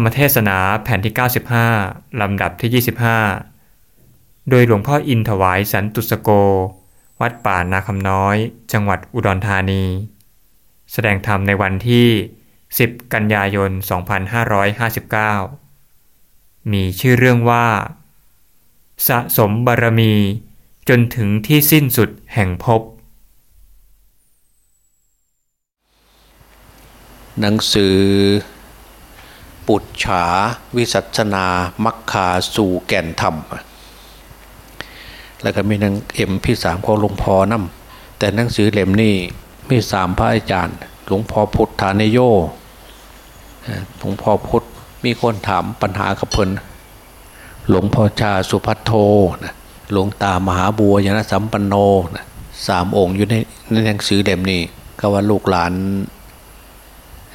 รมเทศนาแผ่นที่ 95 ลำดับที่ 25 โดยหลวงพ่ออินถวายสันตุสโก วัดป่านาคำน้อย จังหวัดอุดรธานี แสดงธรรมในวันที่ 10 กันยายน 2559 มีชื่อเรื่องว่า สะสมบารมีจนถึงที่สิ้นสุดแห่งภพหนังสือ ปุจฉาวิสัชนา มัคคาสู่แก่นธรรม แล้วก็มีหนังเอ็มพี่สามของหลวงพ่อนำแต่หนังสือเล่มนี้มีสามพระอาจารย์ หลวงพ่อพุทธานโยหลวงพ่อพุทธมีคนถามปัญหากับเพลินหลวงพ่อชาสุพัทโทนะหลวงตามหาบัวยานสัมปันโนนะสามองค์อยู่ในในหนังสือเล่มนี้ก็ว่าลูกหลาน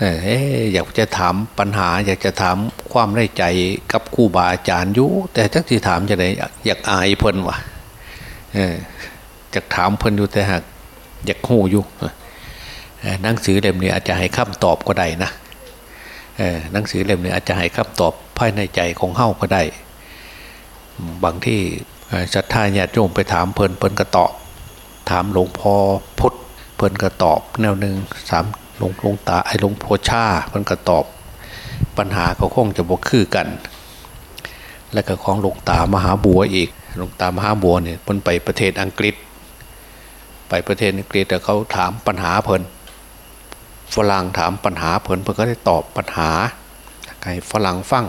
เอออยากจะถามปัญหา อยากจะถามความได้ใจกับครูบาอาจารย์อยู่แต่จักที่ถามจะไหนอยากอายเพิ่นวะเออจะถามเพิ่นอยู่แต่หากอยากหูอยู่หนังสือเล่มนี้อาจจะให้คำตอบก็ได้นะหนังสือเล่มนี้อาจจะให้คำตอบภายในใจของเฮ้าก็ได้ บางที่ศรัทธาญาติโยมไปถามเพิ่นเพิ่นก็ตอบ ถามหลวงพ่อพุทธเพิ่นก็ตอบ แนวหนึ่งสามหลวงหลวงตาไอ้หลวงพ่อชาเพิ่นก็ตอบ ปัญหาเขาคงจะบกคือกัน แล้วก็ของหลวงตามหาบัวอีกหลวงตามหาบัวเนี่ยเพิ่นไปประเทศอังกฤษ ไปประเทศอังกฤษแต่เขาถามปัญหาเพิ่นฝรั่งถามปัญหาเพิ่นเพิ่นก็ได้ตอบปัญหาให้ฝรั่งฟัง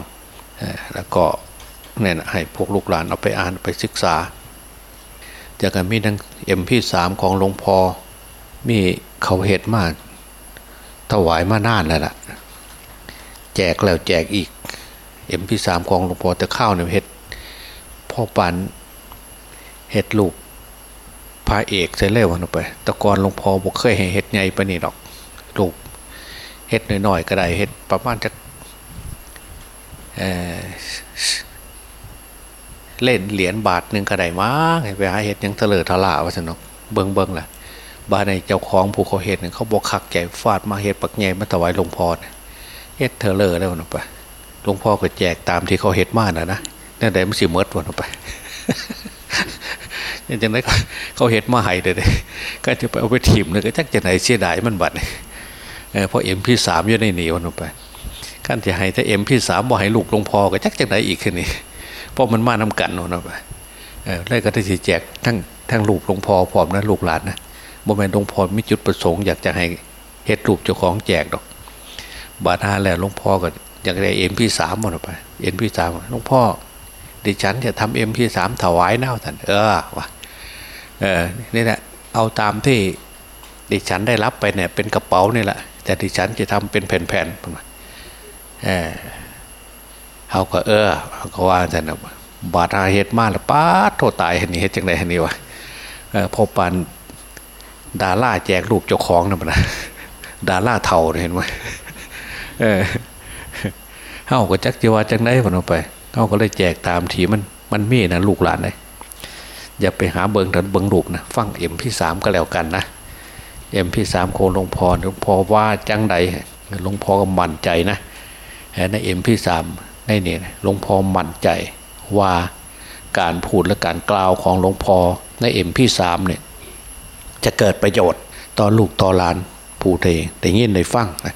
แล้วก็เนี่ยให้พวกลูกหลานเอาไปอ่านไปศึกษา จากกันมีทั้งเอ็มพีสามของหลวงพ่อมีเขาเหตุมาก ถวายมานานแล้วล่ะ แจกแล้วแจกอีก เอ็มพีสามของหลวงพ่อแต่ข้าวเนี่ยเห็ดพ่อปันเห็ดลูกพระเอกใส่เล่วันไปตะกอนหลวงพ่อบอกเคยเห็นเห็ดใหญ่ปะนี่หรอกลูกเห็ดหน่อยๆก็ได้เห็ดประมาณจะเล่นเหรียญบาทหนึ่งก็ได้มากไปหาเห็ดยังเถลิดทลาว่าสนุกเบิงเบิงแหละ บ้านในเจ้าของผู้เขาเห็ดเนี่ยเขาบอกขักแก่ฟาดมาเห็ดปักใหญ่มาถวายหลวงพ่อเนี่ยเห็ดเธอเลอแล้วนไปหลวงพ่อก็แจกตามที่เขาเห็ดมากนะนะนั่นแหละไม่สิเมิดวันไปยังจังไรเขาเห็ดมาให้เลยก็จะไปเอาไปถิ่มเลยก็จักจะไหนเสียดายมันบัดเพราะเอ็มพี่สามอยู่ในหนีวันไปขั้นจะให้ถ้าเอ็มพี่สามบอกให้ลูกหลวงพ่อก็จักจะไหนอีกขึ้นนี่เพราะมันมาน้ากันวันไปเลยก็ได้แจกทั้งทั้งลูกหลวงพ่อพร้อมนะลูกหลานนะ บ่แม่นหลวงพ่อมีจุดประสงค์อยากจะให้เฮ็ดรูปเจ้าของแจกดอก บาทาแล้วหลวงพ่อก็อยากได้เอ็มพี่สามหมดไปเอ็มพี่สามหลวงพ่อดิฉันจะทำเอ็มพี่สามถวายน้าท่านเออวะเออนี่แหละเอาตามที่ดิฉันได้รับไปเนี่ยเป็นกระเป๋านี่แหละแต่ดิฉันจะทำเป็นแผ่นๆเออเขาก็เออเขาว่าท่านบาทาเฮ็ดมาแล้วป้าโทษตายเห็นนี่เฮ็ดจังไรเห็นนี่วะพอปัน ดาล่าแจกรูปเจ้าของนะมันนะดาล่าเท่าเห็นไหมเออเฮาก็จักจีวาจังได้ผนออกไปเฮาก็เลยแจกตามทีมันมันมีนะลูกหลานเลยอย่าไปหาเบิงถันเบิงรูปนะฟังเอ็มพี่สามก็แล้วกันนะเอ็มพี่สามโคหลวงพ่อหลวงพ่อว่าจังใดหลวงพ่อก็มั่นใจนะในเอ็มพี่สามในนี่หลวงพ่อมั่นใจว่าการพูดและการกล่าวของหลวงพ่อในเอ็มพี่สามเนี่ย จะเกิดประโยชน์ต่อลูกต่อหลานผู้เทแต่ยินในฟังนะ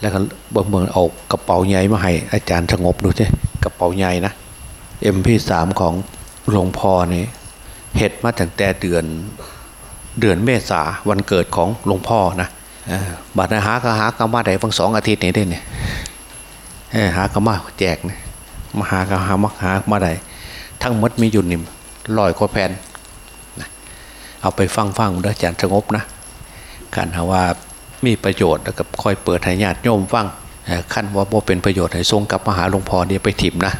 แล้วก็บ่เมืองเอากระเป๋าใหญ่มาให้อาจารย์สงบดูใช่กระเป๋าใหญ่นะเอ็มพีสามของหลวงพ่อนี่เห็ดมาตั้งแต่เดือนเดือนเมษาวันเกิดของหลวงพ่อนะบัตรหากระหากระมาได้ฟังสองอาทิตย์นี้ได้เนี่ยหากระมาแจกนะมาหากระหามหามาได้ทั้งมดมีอยู่นิ่มลอยกว่าแผ่น เอาไปฟังฟังด้ออาจารย์สงบนะการหาว่ามีประโยชน์แล้วก็ค่อยเปิดให้ญาติโยมฟังขั้นว่าโบเป็นประโยชน์ให้ทรงกลับมาหาหลวงพ่อเนี่ยไปถิ่มนะ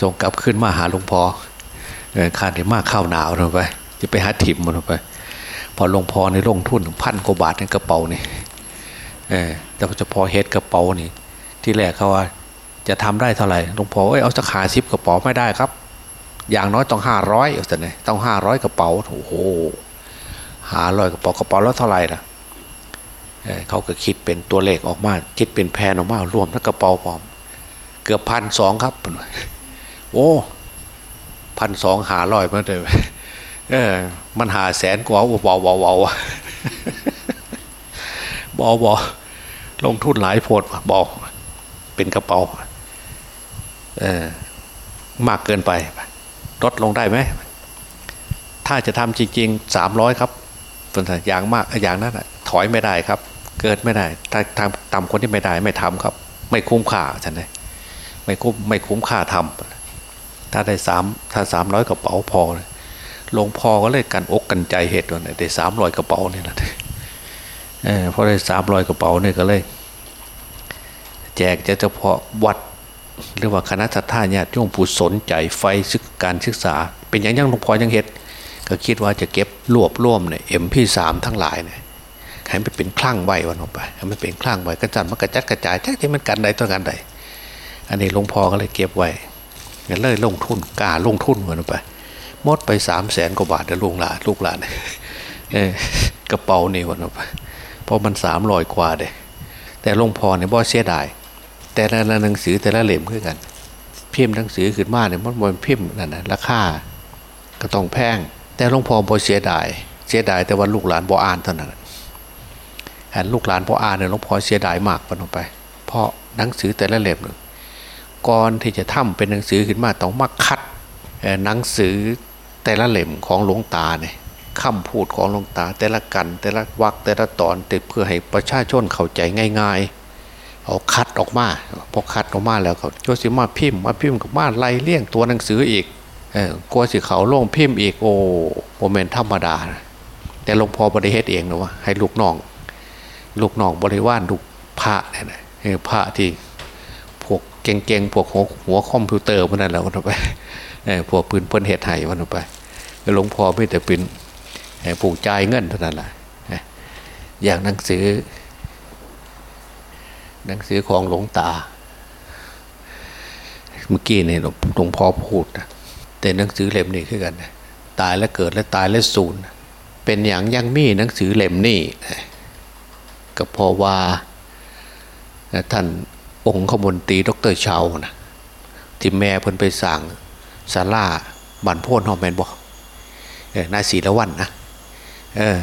ทรงกลับขึ้นมาหาหลวงพ่อขาดได้มากข้าวหนาวลงไปจะไปหาถิ่มมันไป พอหลวงพ่อในลงทุนพันกว่าบาทในกระเป๋านี่แต่จะพอเฮ็ดกระเป๋านี่ที่แรกเขาว่าจะทำได้เท่าไหร่หลวงพ่อเอ้ยเอาสักขาซิปกระเป๋าไม่ได้ครับ อย่างน้อยต้องห้าร้อยแต่เนี่ยต้องห้าร้อยกระเป๋าโอ้โหห้าร้อยกระเป๋ากระเป๋าแล้วเท่าไหร่ล่ะเขาก็คิดเป็นตัวเลขออกมา คิดเป็นแพนออกมารวมทั้งกระเป๋าพร้อม เกือบพันสองครับโอ้พันสองหาลอยมาเลยเออ มันหาแสนกว่าเบาเบาเบาบอบอลงทุนหลายโพดบอเป็นกระเป๋าเออมากเกินไป ลดลงได้ไหม ถ้าจะทำจริงๆสามร้อยครับอย่างมากอย่างนั้นถอยไม่ได้ครับ เกิดไม่ได้ ถ้าทำต่ำคนที่ไม่ได้ไม่ทำครับ ไม่คุ้มค่าฉันเลยไม่คุ้มไม่คุ้มค่าทำถ้าได้สามถ้าสามร้อยกระเป๋าพอลงพอก็เลยกันอกกันใจเหตุวันได้สามร้อยกระเป๋านี่แหละเออพอได้สามร้อยกระเป๋าเนี่ยก็เลย แจกจะเฉพาะวัด หรือว่าคณะท่าญาติโยมผู้สนใจไฟศึกการศึกษา เป็นอย่างยังหลวงพ่อยังเหตุก็คิดว่าจะเก็บรวบรวมเนี่ยเอ็มพีสามทั้งหลายเนี่ยให้มันเป็นคลั่งไว้วันออกไปให้มันเป็นคลั่งไว้กระจัดมันกระจัดกระจายแท้ที่มันกันใดตัวกันใด อันนี้หลวงพ่อก็เลยเก็บไว้ก็เลยลงทุนกล้าลงทุนวันออกไปมดไปสามแสนกว่าบาทเดี๋ยวลูกหลานลูกหลานเออกระเป๋านี่วันออกไปเพราะมันสามรอยกว่าเด้แต่หลวงพ่อเนี่ยบ่เสียดาย แต่ละหนังสือแต่ละเล่มคือกันพิมพ์หนังสือขึ้นมาเนี่ยมันบนพิมพ์นั่นนะราคาก็ต้องแพง แต่หลวงพ่อบ่เสียดายเสียดายแต่ว่าลูกหลานบ่อ่านเท่านั้นเห็นลูกหลานพออ่านเนี่ยหลวงพ่อเสียดายมากปนไป เพราะหนังสือแต่ละเล่มหนึ่งก่อนที่จะทำเป็นหนังสือขึ้นมาต้องมาคัดหนังสือแต่ละเล่มของหลวงตาเนี่ยคำพูดของหลวงตาแต่ละกัน แต่ละวักแต่ละตอนติดเพื่อให้ประชาชนเข้าใจง่าย ๆ เอาคัดออกมาพอคัดออกมาแล้วเขาโจสิมาพิมพ์มาพิมพ์กับมาไล่เลี่ยงตัวหนังสืออีกกลัวสิเขาลงพิมพ์อีกโอ้โมเมนต์ธรรมดา แต่หลวงพ่อบริเฮตเองนะว่าให้ลูกน้อง ลูกน้องบริวารลูกพระเนี่ยพระที่พวกเก่งๆพวกหัวหัวคอมพิวเตอร์พวกนั้นแหละวันไปพวกปืนเปิ้นเหตุไห้วันไปหลวงพ่อไม่แต่เป็นผูกใจเงินเท่านั้นแหละอย่างหนังสือ หนังสือของหลวงตา เมื่อกี้เนี่ยหลวงพ่อพูดนะแต่หนังสือเล่มนี้คือกันตายแล้วเกิดแล้วตายแล้วสูญเป็นอย่างยังมีหนังสือเล่มนี้ก็พอว่าท่านองค์ขมนตรีดรเชานะที่แม่เพิ่นไปสั่งศาลาบันโพนหอมแมนบอกนายศรีละวันนะเออ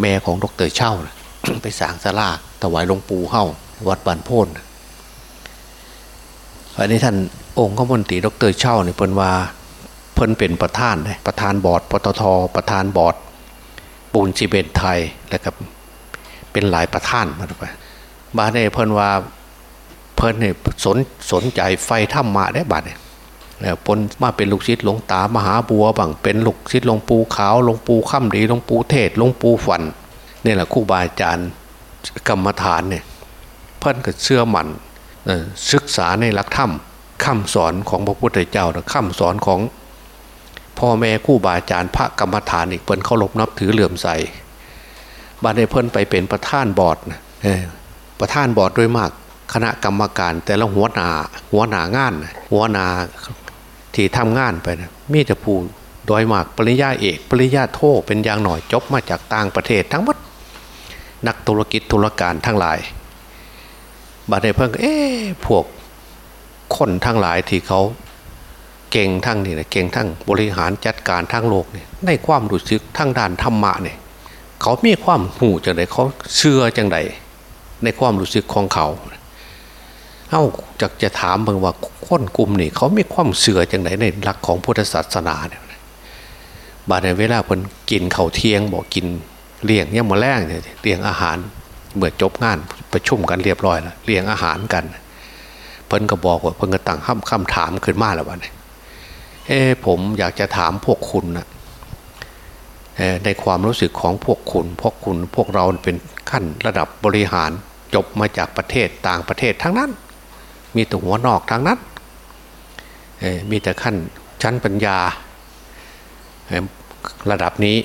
แม่ของดรเช่านะไปสั่งศาลาถวายหลวงปู่เข้า วัดบันโพนอันนี้ท่านองค์ขมนตรีดรเช่าเนี่ยเพิ่นว่าเพิ่นเป็นประธานเลยประธานบอร์ดปตทประธานบอร์ดปูนซีเบนไทยแล้วก็เป็นหลายประธานมาไปบาเนี่ยเพิ่นว่าเพิ่นเนี่ยสนสนใจไฟถ้ำมาได้บาเนี่ยแล้วปนมาเป็นลูกศิษย์หลวงตามหาบัวบังเป็นลูกศิษย์หลวงปู่ขาวหลวงปู่ข้ามดีหลวงปู่เทศหลวงปู่ฝันนี่แหละครูบาอาจารย์กรรมฐานเนี่ย พิ่นก็เชื่อมั่นศึกษาในหลักธรรมคำสอนของพระพุทธเจ้าคำสอนของพ่อแม่คู่บาอาจารย์พระกรรมฐานอีกเพิ่นเคารพนับถือเหลื่อมใสบาดในเพิ่นไปเป็นประธานบอร์ดประธานบอร์ดด้วยมากคณะกรรมการแต่ละหัวหนาหัวหนางาน หัวหนาที่ทำงานไปนะมีแต่ผู้โดยมากปริญญาเอกปริญญาโทเป็นอย่างหน่อยจบมาจากต่างประเทศทั้งหมดนักธุรกิจธุรการทั้งหลาย บาดในเพิ่งเอ๊พวกคนทั้งหลายที่เขาเก่งทั้งนี่นะเก่งทั้งบริหารจัดการทั้งโลกเนี่ยในความรู้สึกทั้งด้านธรรมะเนี่ยเขามีความหูจังไดเขาเชื่อจังไดในความรู้สึกของเขาเอ้าจะจะถามเบิ่งว่าคนกลุ่มนี่เขามีความเชื่อจังไดในหลักของพุทธศาสนาเนี่ยบาดในเวลาเพิ่นกินเข่าเที่ยงบอกกินเลี้ยงยังมาแรงเนี่ยเลี้ยงอาหารเมื่อจบงาน ประชุมกันเรียบร้อยแล้วเลี้ยงอาหารกัน เพิ่นก็บอกว่าเพิ่นก็ตั้งคำคำถามขึ้นมาแล้ววันนี้เออผมอยากจะถามพวกคุณนะในความรู้สึกของพวกคุณพวกคุณพวกเราเป็นขั้นระดับบริหารจบมาจากประเทศต่างประเทศทั้งนั้น มีแต่หัวนอกทั้งนั้นมีแต่ขั้นชั้นปัญญาระดับนี้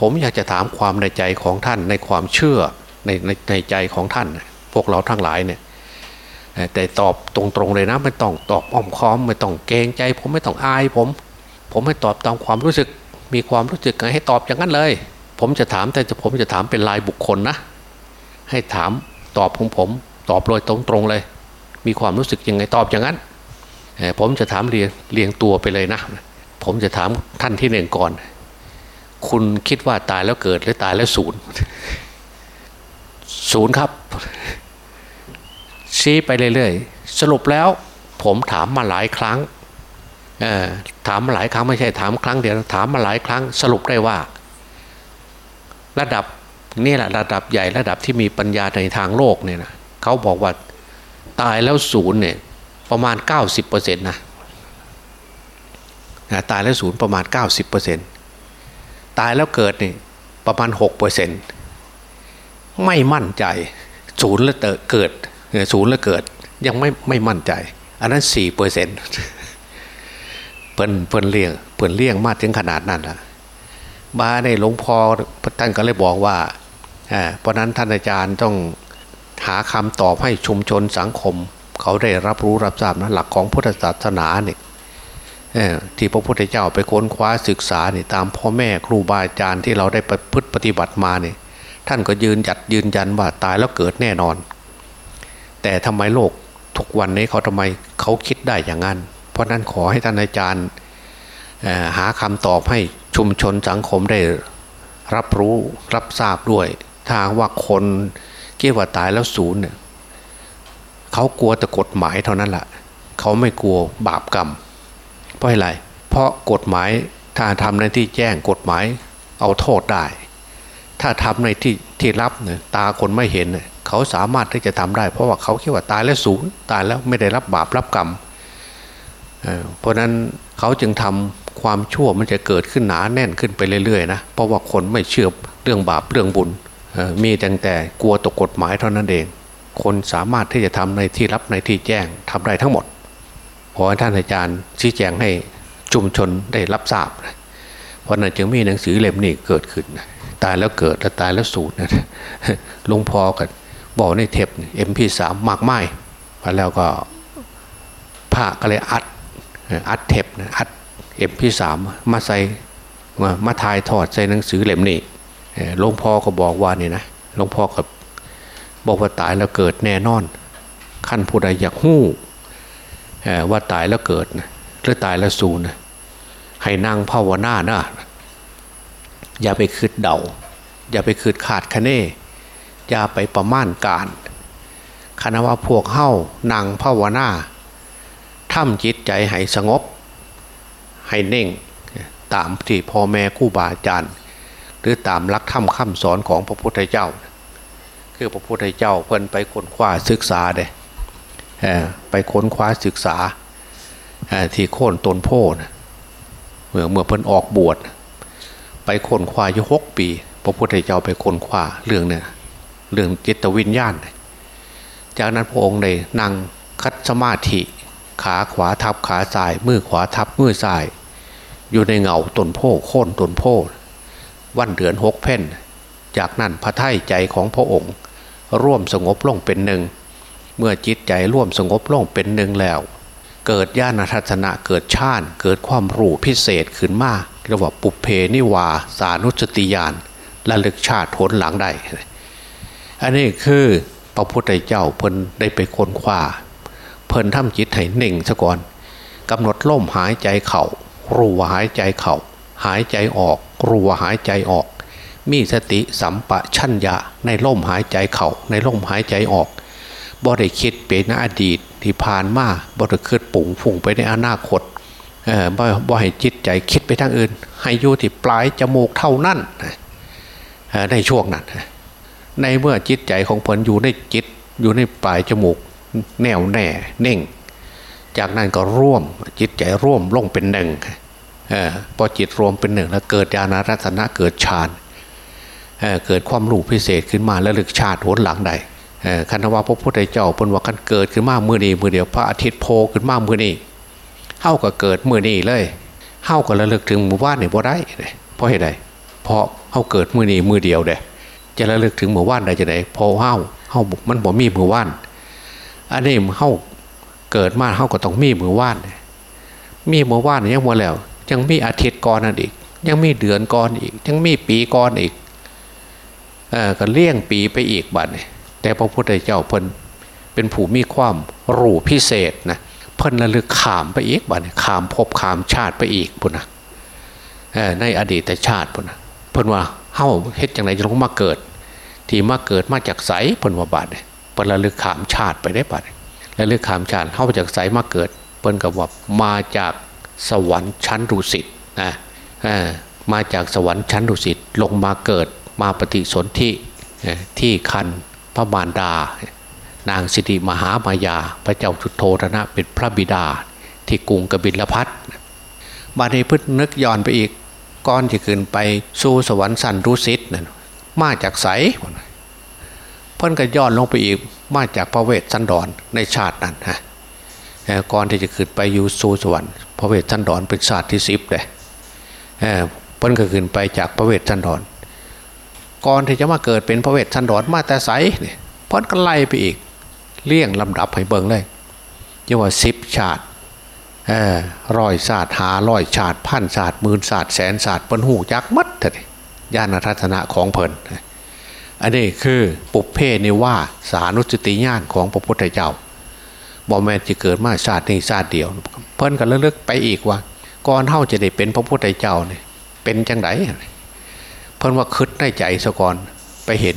ผมอยากจะถามความในใจของท่านในความเชื่อ ในในในใจของท่าน พวกเราทั้งหลายเนี่ยแต่ตอบตรงๆเลยนะไม่ต้องตอบอ้อมค้อม ไม่ต้องเกรงใจ ผมไม่ต้องอายผม ผมให้ตอบตามความรู้สึก มีความรู้สึกให้ตอบอย่างนั้นเลย ผมจะถามแต่ผมจะถามเป็นรายบุคคลนะ ให้ถามตอบของผม ตอบโดยตรงๆเลย มีความรู้สึกยังไงตอบอย่างนั้นผมจะถามเรียงเรียงตัวไปเลยนะ ผมจะถามท่านที่หนึ่งก่อน คุณคิดว่าตายแล้วเกิดหรือตายแล้วศูนย์ ศูนย์ครับ ชี้ไปเรื่อยๆ สรุปแล้วผมถามมาหลายครั้งถามมาหลายครั้งไม่ใช่ถามครั้งเดียวถามมาหลายครั้ง สรุปได้ว่า ระดับนี่แหละระดับใหญ่ระดับที่มีปัญญาในทางโลกเนี่ยนะเขาบอกว่าตายแล้วศูนย์เนี่ยประมาณ 90%เนะนะตายแล้วศูนย์ประมาณ 90%ตายแล้วเกิดนี่ประมาณ 6% ไม่มั่นใจ ศูนย์แล้วเกิดศูนย์แล้วเกิด ยังไม่ไม่มั่นใจ อันนั้น4%เพิ่นเพิ่นเลี่ยงเพิ่นเลี่ยงมากถึงขนาดนั้นละมาในหลวงพ่อท่านก็เลยบอกว่าเพราะนั้นท่านอาจารย์ต้องหาคำตอบให้ชุมชนสังคม เขาได้รับรู้รับทราบนะหลักของพุทธศาสนาเนี่ยที่พระพุทธเจ้าไปค้นคว้าศึกษาเนี่ยตามพ่อแม่ครูบาอาจารย์ที่เราได้ประพฤติปฏิบัติมาเนี่ย ท่านก็ยืนยัดยืนยันว่าตายแล้วเกิดแน่นอน แต่ทำไมโลกทุกวันนี้เขาทำไมเขาคิดได้อย่างนั้น เพราะนั้นขอให้ท่านอาจารย์หาคำตอบให้ชุมชนสังคมได้รับรู้รับทราบด้วย ถ้าว่าคนคิดว่าตายแล้วศูนย์เนี่ยเขากลัวแต่กฎหมายเท่านั้นแหละเขาไม่กลัวบาปกรรม เพราะอะไร เพราะกฎหมายถ้าทำในที่แจ้งกฎหมายเอาโทษได้ ถ้าทำในที่ที่รับเนี่ยตาคนไม่เห็นเนี่ยเขาสามารถที่จะทำได้ เพราะว่าเขาคิดว่าตายแล้วศูนย์ตายแล้วไม่ได้รับบาปรับกรรมเพราะนั้นเขาจึงทำความชั่วมันจะเกิดขึ้นหนาแน่นขึ้นไปเรื่อยๆนะเพราะว่าคนไม่เชื่อเรื่องบาปเรื่องบุญมีแต่แต่กลัวตกกฎหมายเท่านั้นเอง คนสามารถที่จะทำในที่รับในที่แจ้งทำได้ทั้งหมดขอให้ท่านอาจารย์ชี้แจงให้ชุมชนได้รับทราบ เพราะนั้นจึงมีหนังสือเล่มนี้เกิดขึ้น ตายแล้วเกิดและตายแล้วสูญนะหลวงพ่อกันบอกในเทปเอ็มพีสามมากไม้แล้วก็ผ้าก็เลยอัดอัดเทปอัดเอ็มพีสามมาใส่มาถ่ายทอดใส่หนังสือเล่มนี้หลวงพ่อก็บอกว่านี่นะหลวงพ่อก็บอกว่าตายแล้วเกิดแน่นอน ขั้นผู้ใดอยากหู้ว่าตายแล้วเกิดนะหรือตายแล้วสูญนะให้นั่งภาวนานะ อย่าไปคืดเดา อย่าไปคืดขาดคะเนอย่าไปประมาณการคณะว่าพวกเข้านั่งภาวนาทำจิตใจให้สงบ ให้เน่ง ตามที่พ่อแม่คู่บาอาจารย์ หรือตามลักธรรมคำสอนของพระพุทธเจ้า คือพระพุทธเจ้าเพิ่นไปค้นคว้าศึกษาเด้ไปค้นคว้าศึกษาที่โค่นตนโพนเมื่อเมื่อเพิ่นออกบวช ไปค้นคว้าอยู่หกปี พระพุทธเจ้าไปค้นคว้าเรื่องเนี่ยเรื่องจิตวิญญาณ จากนั้นพระองค์เลยนั่งคัดสมาธิขาขวาทับขาซ้าย มือขวาทับมือซ้าย อยู่ในเงาต้นโพโค่นต้นโพวันเดือนหกเพ่นจากนั้นพระไถ่ใจของพระองค์ ร่วมสงบลงเป็นหนึ่ง เมื่อจิตใจร่วมสงบลงเป็นหนึ่งแล้ว เกิดญาณทัศนะเกิดชาติเกิดความรู้พิเศษขึ้นมา เรียกว่าปุเพนิวาสานุสติยานและลึกชาติผลหลังได้ อันนี้คือพระพุทธเจ้าเพิ่นได้ไปค้นคว้าเพิ่นทำจิตให้หนึ่งซะก่อนกำหนดล่มหายใจเขา่ารู้ว่าหายใจเขา่าหายใจออกรู้ว่าหายใจออก มีสติสัมปะชัญญะในลมหายใจเขา่าในลมหายใจออกบ่ได้คิดเป็นอดีตที่ผ่านมาบ่ได้คิดปุ่งฝุ่งไปในอนาคต บ่บ่ให้จิตใจคิดไปทางอื่น ให้อยู่ที่ปลายจมูกเท่านั้นในช่วงนั้นในเมื่อจิตใจของเพลินอยู่ในจิตอยู่ในปลายจมูกแน่วแน่เน่ง จากนั้นก็ร่วมจิตใจร่วมลงเป็นหนึ่งพอจิตรวมเป็นหนึ่งแล้วเกิดญาณรัตนะเกิดฌานเเกิดความรู้พิเศษขึ้นมาแล้วลึกชาติหนหลังใดคันว่าพระพุทธเจ้าเป็นว่ากันเกิดขึ้นมาเมื่อนี้มือเดียวพระอาทิตย์โผล่ขึ้นมาเมื่อนี้ เฮ้าก็เกิดเมื่อนี้เลยเฮ้าก็ระลึกถึงหมู่บ้านนี่บ่ได้เพราะเหตุใดเพราะเฮ้าเกิดเมื่อนี้มือเดียวเด้จะระลึกถึงหมู่บ้านใดจะไหนพอเฮ้าเฮ้ามันบ่มีหมู่บ้านอันนี้เฮ้าเกิดมาเฮ้าก็ต้องมีหมู่บ้านมีหมู่บ้านยังหมดแล้ว ยังมีอาทิตย์ก่อนนั่นอีก ยังมีเดือนก่อนอีก ยังมีปีก่อนอีกเออก็เลี่ยงปีไปอีกบัดเนี่ยแต่พระพุทธเจ้าเพิ่นเป็นผู้มีความรู้พิเศษนะ พิ่นระลึกขามไปอีกบัดนี้ขามภพขามชาติไปอีกพุ่นนะในอดีตชาติพุ่นนะเพิ่นว่าเฮ้าเฮ็ดจังไรจะลงมาเกิด ที่มาเกิดมาจากไสเพิ่นว่าบาดเนี่ยเพิ่นระลึกขามชาติไปได้บัดระลึกขามชาติเฮ้าจากไสมาเกิด เพิ่นกับว่ามาจากสวรรค์ชั้นดุสิตนะมาจากสวรรค์ชั้นดุสิตลงมาเกิดมาปฏิสนธิที่คันพระมารดา นางสิริมหามายา พระเจ้าจุโธธนะเป็นพระบิดา ที่กรุงกบิลพัทบาดนี้พึ่งนึกย้อนไปอีกก้อนที่ขึ้นไปสู่สวรรค์สันรุสิตนั่นมาจากไสเพิ่นก็ย้อนลงไปอีกมาจากพระเวสสันดรในชาตินั้นฮะก่อนที่จะขึ้นไปอยู่สู่สวรรค์พระเวสสันดรเป็นชาติที่สิบเลยเพิ่นก็ขึ้นไปจากพระเวสสันดรก่อนที่จะมาเกิดเป็นพระเวสสันดรมาแต่ไสเนี่ยเพิ่นก็ไล่ไปอีก เลี่ยงลำดับให้เบิ่งเลยเรียกว่าสิบชาติร้อยศาสตร์หาร้อยชาติพันศาสตร์หมื่นศาสตร์แสนศาสตร์เปิ้นหูจักมัดเลยญาณทัศนะของเพลินอันนี้คือปุเพนิว่าสานุสติญาณของพระพุทธเจ้าบอแมนจะเกิดมาชาตินี้ชาติเดียว เพิ่นก็เลือกไปอีกว่าก่อนเท่าจะได้เป็นพระพุทธเจ้าเนี่ยเป็นจังไดเพิ่นว่าคืดในใจสะก่อนไปเห็น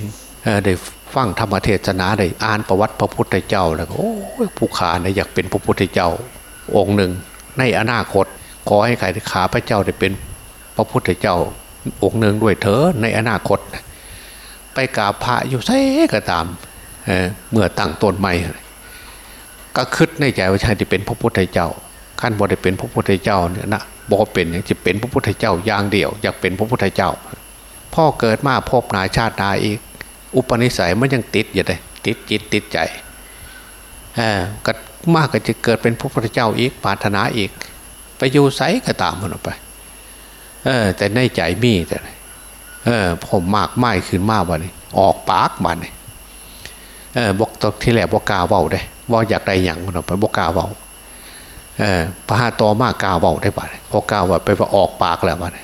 ได้ ฟังธรรมเทศนาได้อ่านประวัติพระพุทธเจ้าแล้วโอ้ผู้ขาเนี่ยอยากเป็นพระพุทธเจ้า องค์หนึ่ง ในอนาคต ขอให้ใครขาพระเจ้าได้เป็นพระพุทธเจ้า องค์หนึ่งด้วยเถอในอนาคต ไปกราบพระอยู่ใช่ก็ตามเเมื่อตั้งตนใหม่ก็คิดในใจว่าชายที่เป็นพระพุทธเจ้าขั้นบอได้เป็นพระพุทธเจ้าเนี่ยนะบอกเป็นจะเป็นพระพุทธเจ้าอย่างเดียว อยากเป็นพระพุทธเจ้า พ่อเกิดมาพบนาชาตินาอีก อุปนิสัยมันยังติดอยู่เลยติดจิตติดใจก็มากก็จะเกิดเป็นพระพุทธเจ้าอีกปาถนาอีก ไปอยู่ไสก็ตามมันออกไป เออ แต่ในใจมีแต่เออผมมากไม่ขึ้นมากวันนี้ออกปากมันเออบอกตอนที่แหลบอกกาเบาได้ว่าอยากได้อย่างมันออกไปบอกกาเบาเออพระหาตอมากกาเบาได้ป่ะพอกาว่าไปออกปากแล้วมัน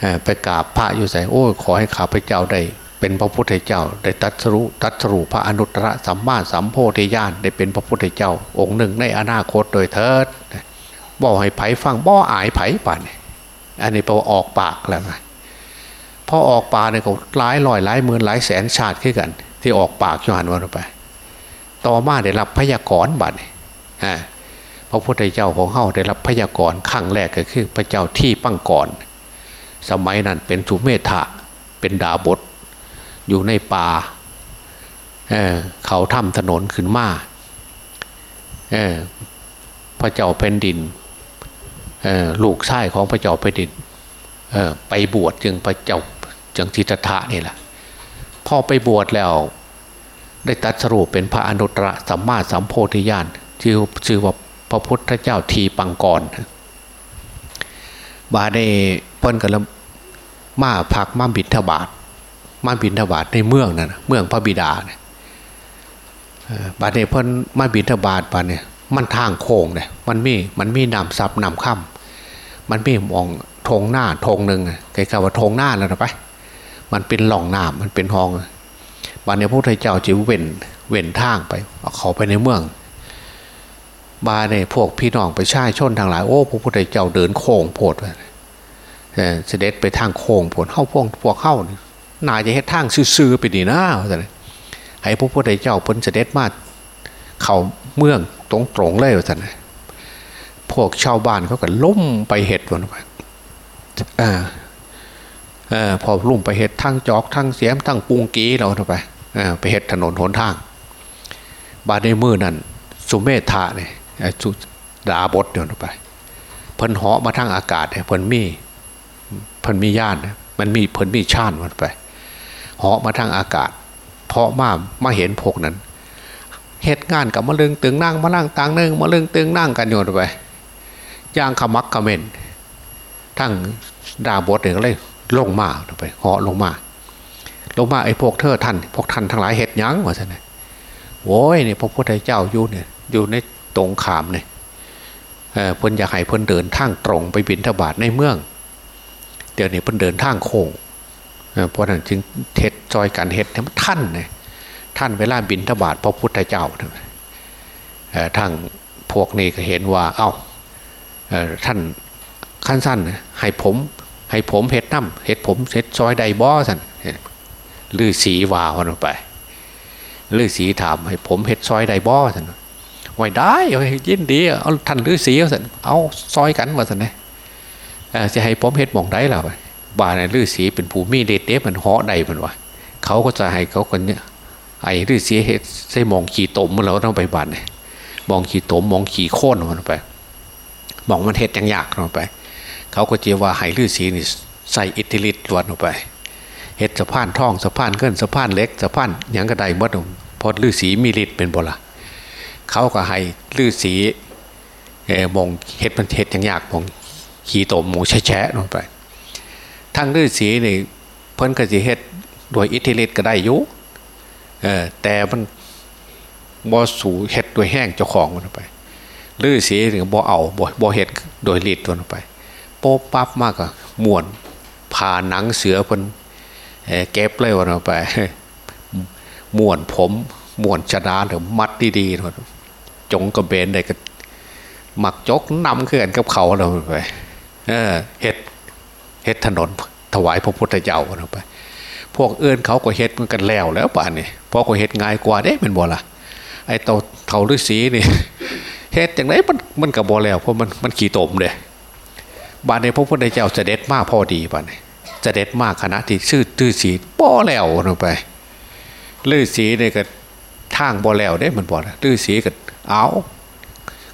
เออไปกราบพระอยู่ใส่โอ้ขอให้ข้าพเจ้าได้ เป็นพระพุทธเจ้า ได้ตัดสรุตัดสรุพระอนุตตรสัมมาสัมโพธิญาณได้เป็นพระพุทธเจ้า องค์หนึ่งในอนาคตโดยเถิดบอกให้ไผ่ฟังบ่ออายไผ่ป่านอันนี้แปลว่าออกปากแล้วไงพอออกปากเนี่ยก็หลายลอยหลายหมื่นหลายแสนชาติขึ้นกัน ที่ออกปากชหันวันไป ต่อมาได้รับพยากรณ์บัตรพระพุทธเจ้าของเฮาได้รับพยากรณ์ขั้งแรกก็คือ พระเจ้าที่ปังก่อนสมัยนั้นเป็นสุเมธะเป็นดาบท อยู่ในป่าเเขาทำถนนขึ้นมาพระเจ้าแผ่นดินลูกชายของพระเจ้าแผ่นดินไปบวชจึงพระเจ้าจังทิฏฐะนี่แหละพอไปบวชแล้ว ได้ตัดสรุปเป็นพระอนุตตรสัมมาสัมโพธิญาณชื่อชื่อว่าพระพุทธเจ้าทีปังกรบาได้เพิ่นกันแล้วมาพักมาบิดทบาท มาบินทบาทในเมืองนั่นเมืองพระบิดาเนี่ยบาดเนี่ยเพิ่นมาบินทบาทบาดเนี่ยมันทางโค้งเนี่ยมันมีมันมีนำซับนำค่ำมันมีมองทงหน้าทงหนึ่งไกลๆว่าทงหน้าแล้วนะไปมันเป็นหล่องน้ำมันเป็นห้องบาดเนี่ยพระพุทธเจ้าจิวเว้นเว้นทางไปเอาเขาไปในเมืองบาเนี่ยพวกพี่น้องไปช่ายชนทางหลายโอ้พระพุทธเจ้าเดินโค้งโพดเสด็จไปทางโค้งโพดเข้าพวกพวกเข้า น่าจะเฮ็ดทางซื่อๆไปดีนะให้พระพุทธเจ้าพ้นเสด็จมาเขาเมืองตรงๆเลยว่าท่านพวกชาวบ้านเขาก็ล้มไปเห็ดวันไปอ่าอพอลุ่มไปเห็ดทั้งจอกทั้งเสียมทั้งปุงกีเราไปไปเห็ดถนนหนทาง บาดในมือนั่นสุเมธาเนี่ยสุดาบดเดินไปเพิ่นเหาะมาทางอากาศเนี่ยเพิ่นมีเพิ่นมีญาณมันมีเพิ่นมีชาติมันไป เหาะมาทางอากาศ เพราะมามาเห็นพวกนั้นเหตุงานกับมะลึงตึงนั่งมานั่งต่างนึงมะลึงตึงนั่งกันอยู่ไปย่างขมักขมันทั้งดาบดเนี่ยก็เลยลงมาไปเหาะลงมา ลงมาไอ้พวกเธอท่านพวกท่านทั้งหลายเหตุยั้งว่าใช่ไหมโว้ยเนี่ยพระพุทธเจ้าอยู่เนี่ยอยู่ในตรงขามเนี่ยเพิ่นอยากให้เพิ่นเดินทางตรงไปบินทบาทในเมือง เดี๋ยวนี้เพิ่นเดินทางโค้ง เพราะนั้นจึงเท็ดจอยกันเฮ็ดให้มันท่านเนี่ยท่านเวลาบินทบาทพระพุทธเจ้าทั้งพวกนี้ก็เห็นว่า เอา้าท่านขั้นสั้นให้ผม ให้ผมเห็ดน้ำเห็ดผมเห็ดซอยใดบ่อสันลือสีวาวันไปลือสีถามให้ผมเห็ดซอยใดบ่อสันไว้ได้ยินดีเอาท่านลือสีเอาสันเอาซอยกันมาสันเนี่ยจะให้ผมเห็ดมองได้หรอ บาในลือสีเป็นผู้มีเด็ดเด็บมันเหาะใดมันวะเขาก็จะให้เขาคนเนี้ยไอ้ลือสีเห็ดใส่มองขี่ตมมันเราต้องไปบานเนี่ยมองขี่ตมมองขี่โค่นมันไปมองมันเห็ดยังยากลงไป เขาก็เจียว่าไห้ลือสีนี่ใส่อิทธิฤทธิ์ลวนลงไปเห็ดสะพานท่องสะพานเกินสะพานเล็กสะพานยังกระไดมดพอลือสีมีฤทธิ์เป็นบ่ละเขาก็ให้ลือสีมองเห็ดมันเห็ดยังยากมองขี่ตมมองแฉะลงไป ทั้งลือสีนี่เพิ่นก็สิเฮ็ดโดยอิทธิฤทธิ์ก็ได้อยู่แต่มันบ่สูเฮ็ดโดยแห้งเจ้าของมันไปลือสีถึงบ่เอาบ่บ่เฮ็ดโดยฤทธิ์ตัวไป โป๊ปั๊บมากอะม่วนผ่าหนังเสือเพิ่นเก็บเลยวันไปม่วนผมม่วนชดาหรือมัดดีๆจงกระเบนได้ก็หมักจกนำขึ้นกับเขาเราไปเออเฮ็ด เฮ็ดถนนถวายพระพุทธเจ้าไป พวกเอื้นเขาก็เฮ็ดเหมันกันแล้วแล้วป่านนี้พอก็เฮ็ดง่ายกว่าเด้เป็นบ่ล่ะไอ้เต่าเท่าฤาษีนี่เฮ็ดอย่างไรมันมันกับบ่แล้วเพราะมันมันขี่ตมเลยบานในพระพุทธเจ้าเสด็จมากพอดีป่านนี้เสด็จมากคณะที่ชื่อตื้อสีบ่แล้วลงไปฤาษีเนี่ยก็ทางบ่แล้วได้มันบ่ละฤาษีก็เอา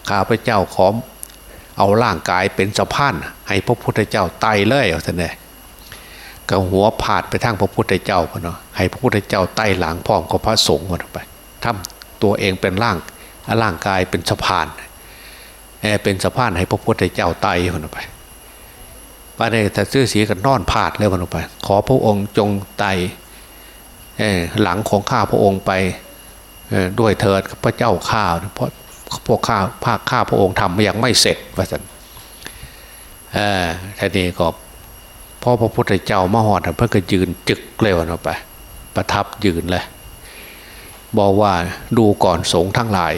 ข้าพเจ้าขอ เอาร่างกายเป็นสะพาน ให้พระพุทธเจ้าไต่เลยเอาท่านเลยก็หัวผาดไปทางพระพุทธเจ้าพเนาะให้พระพุทธเจ้าไต่หลังพร้อมกับพระสงฆ์มันไปทำตัวเองเป็นร่างร่างกายเป็นสะพานเป็นสะพานให้พระพุทธเจ้าไต่มันไปพระเดชแต่ซื่อสีกันนอนผาดเลยมันไป ขอพระองค์จงไต่หลังของข้าพระองค์ไปด้วยเถิดพระเจ้าข้าเพราะ พวกข้าภาคข้าพระองค์ทำยังไม่เสร็จว่าสันท่านี้ก็พ่อพระพุทธเจ้ามาหอดเพื่อก็ยืนจึกเร็วออกไป ประทับยืนเลยบอกว่าดูก่อนสงทั้งหลาย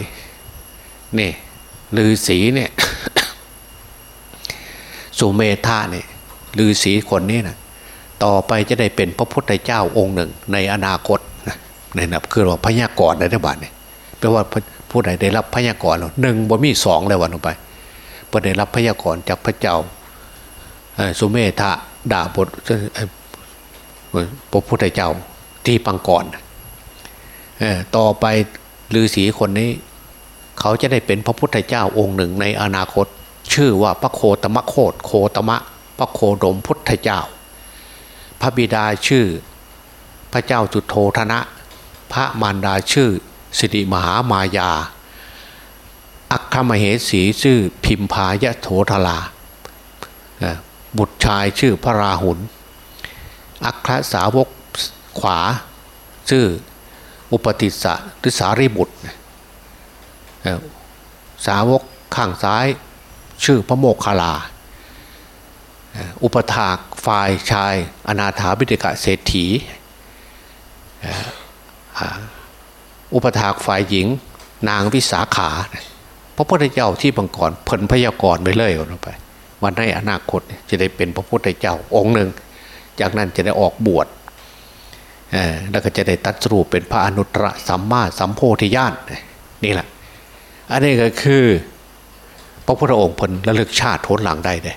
นี่ลือสีเนี่ยสุเมธาเนี่ยลือสีคนนี้นะต่อไปจะได้เป็นพระพุทธเจ้าองค์หนึ่งในอนาคตนะในนับคือว่าพยากรในทบาทเนี่ยแปลว่า ผู้ใดได้รับพยากรณ์หนึ่งบ่มีสองเลยวันลงไปพอได้รับพยากรณ์จากพระเจ้าสุเมธะด่าบทพระพุทธเจ้าที่ปังก่อนต่อไปฤาษีคนนี้ เขาจะได้เป็นพระพุทธเจ้าองค์หนึ่งในอนาคต ชื่อว่าพระโคตมะโคตโคตมะ พระโคดมพุทธเจ้า พระบิดาชื่อพระเจ้าจุโธธนะ พระมารดาชื่อ สิริมหามายา อัคคมเหสีชื่อพิมพายะโถทลา บุตรชายชื่อพระราหุล อัครสาวกขวา ชื่ออุปติสสะหรือสารีบุตร สาวกข้างซ้ายชื่อพระโมกขลา อุปถากฝ่ายชาย อนาถาบิดกะเศรษฐี อุปถากฝ่ายหญิง นางวิสาขาพระพุทธเจ้าที่บังกรเพิ่นพยากรไปเลยกันไป วันในอนาคตจะได้เป็นพระพุทธเจ้าองค์หนึ่ง จากนั้นจะได้ออกบวชแล้วก็จะได้ตัดสรูปเป็นพระอนุตตรสัมมาสัมโพธิญาณนี่แหละ อันนี้ก็คือ พระพุทธองค์เพิ่นระลึกชาติทนหลังได้เลย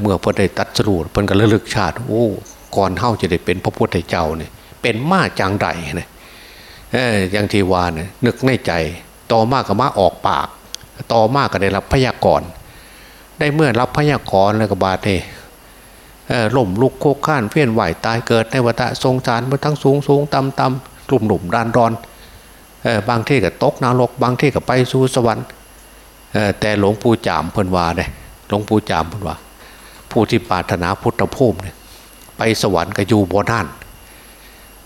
เมื่อเพิ่นได้ตัดสรูปเพิ่นก็ระลึกชาติโอ้ก่อนเท่าจะได้เป็นพระพุทธเจ้าเนี่ยเป็นมาจังไดเนี่ย อย่างที่วานนึกในใจ ต่อมากก็มาออกปาก ต่อมากก็ได้รับพยากรณ์ได้เมื่อรับพยากรณ์แล้วก็บาดเทล่มลุกโคกข้านเพี้ยนไหวตายเกิดในวัฏทรงสารมาทั้งสูงสูงต่ำต่ำกลุ่มหนุ่มดานรอนบางที่ก็ตกนรกบางที่ก็ไปสู่สวรรค์แต่หลวงปู่จามเพิ่นว่าเนี่ยหลวงปู่จามเพิ่นว่า ผู้ที่ปรารถนาพุทธภูมิเนี่ยไปสวรรค์ก็อยู่บ่อนั่น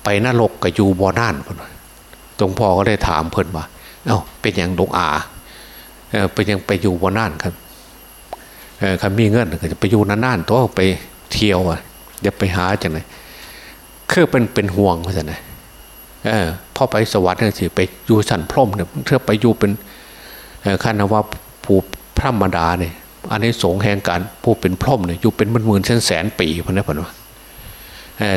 ไปนรกก็อยู่บ่อนั่นเพิ่นว่า หลวงพ่อก็ได้ถามเพิ่นว่าเอ้าเป็นอย่างหลวงอาเออเป็นยังไปอยู่บนนั่นครับเออคำมีเงินก็จะไปอยู่นานๆตัวไปเที่ยวอะอย่าไปหาจังเลยคือเป็นเป็นห่วงเพราะฉะนั้นเเออพอไปสวรรค์เนี่ยสิไปอยู่สันพรมเนี่ยเธอไปอยู่เป็นขั้นว่าผู้พระมดาเนี่ยอันนี้สงแห่งการผู้เป็นพรหมเนี่ยอยู่เป็นหมื่นแสนแสนปีพันนะพันว่า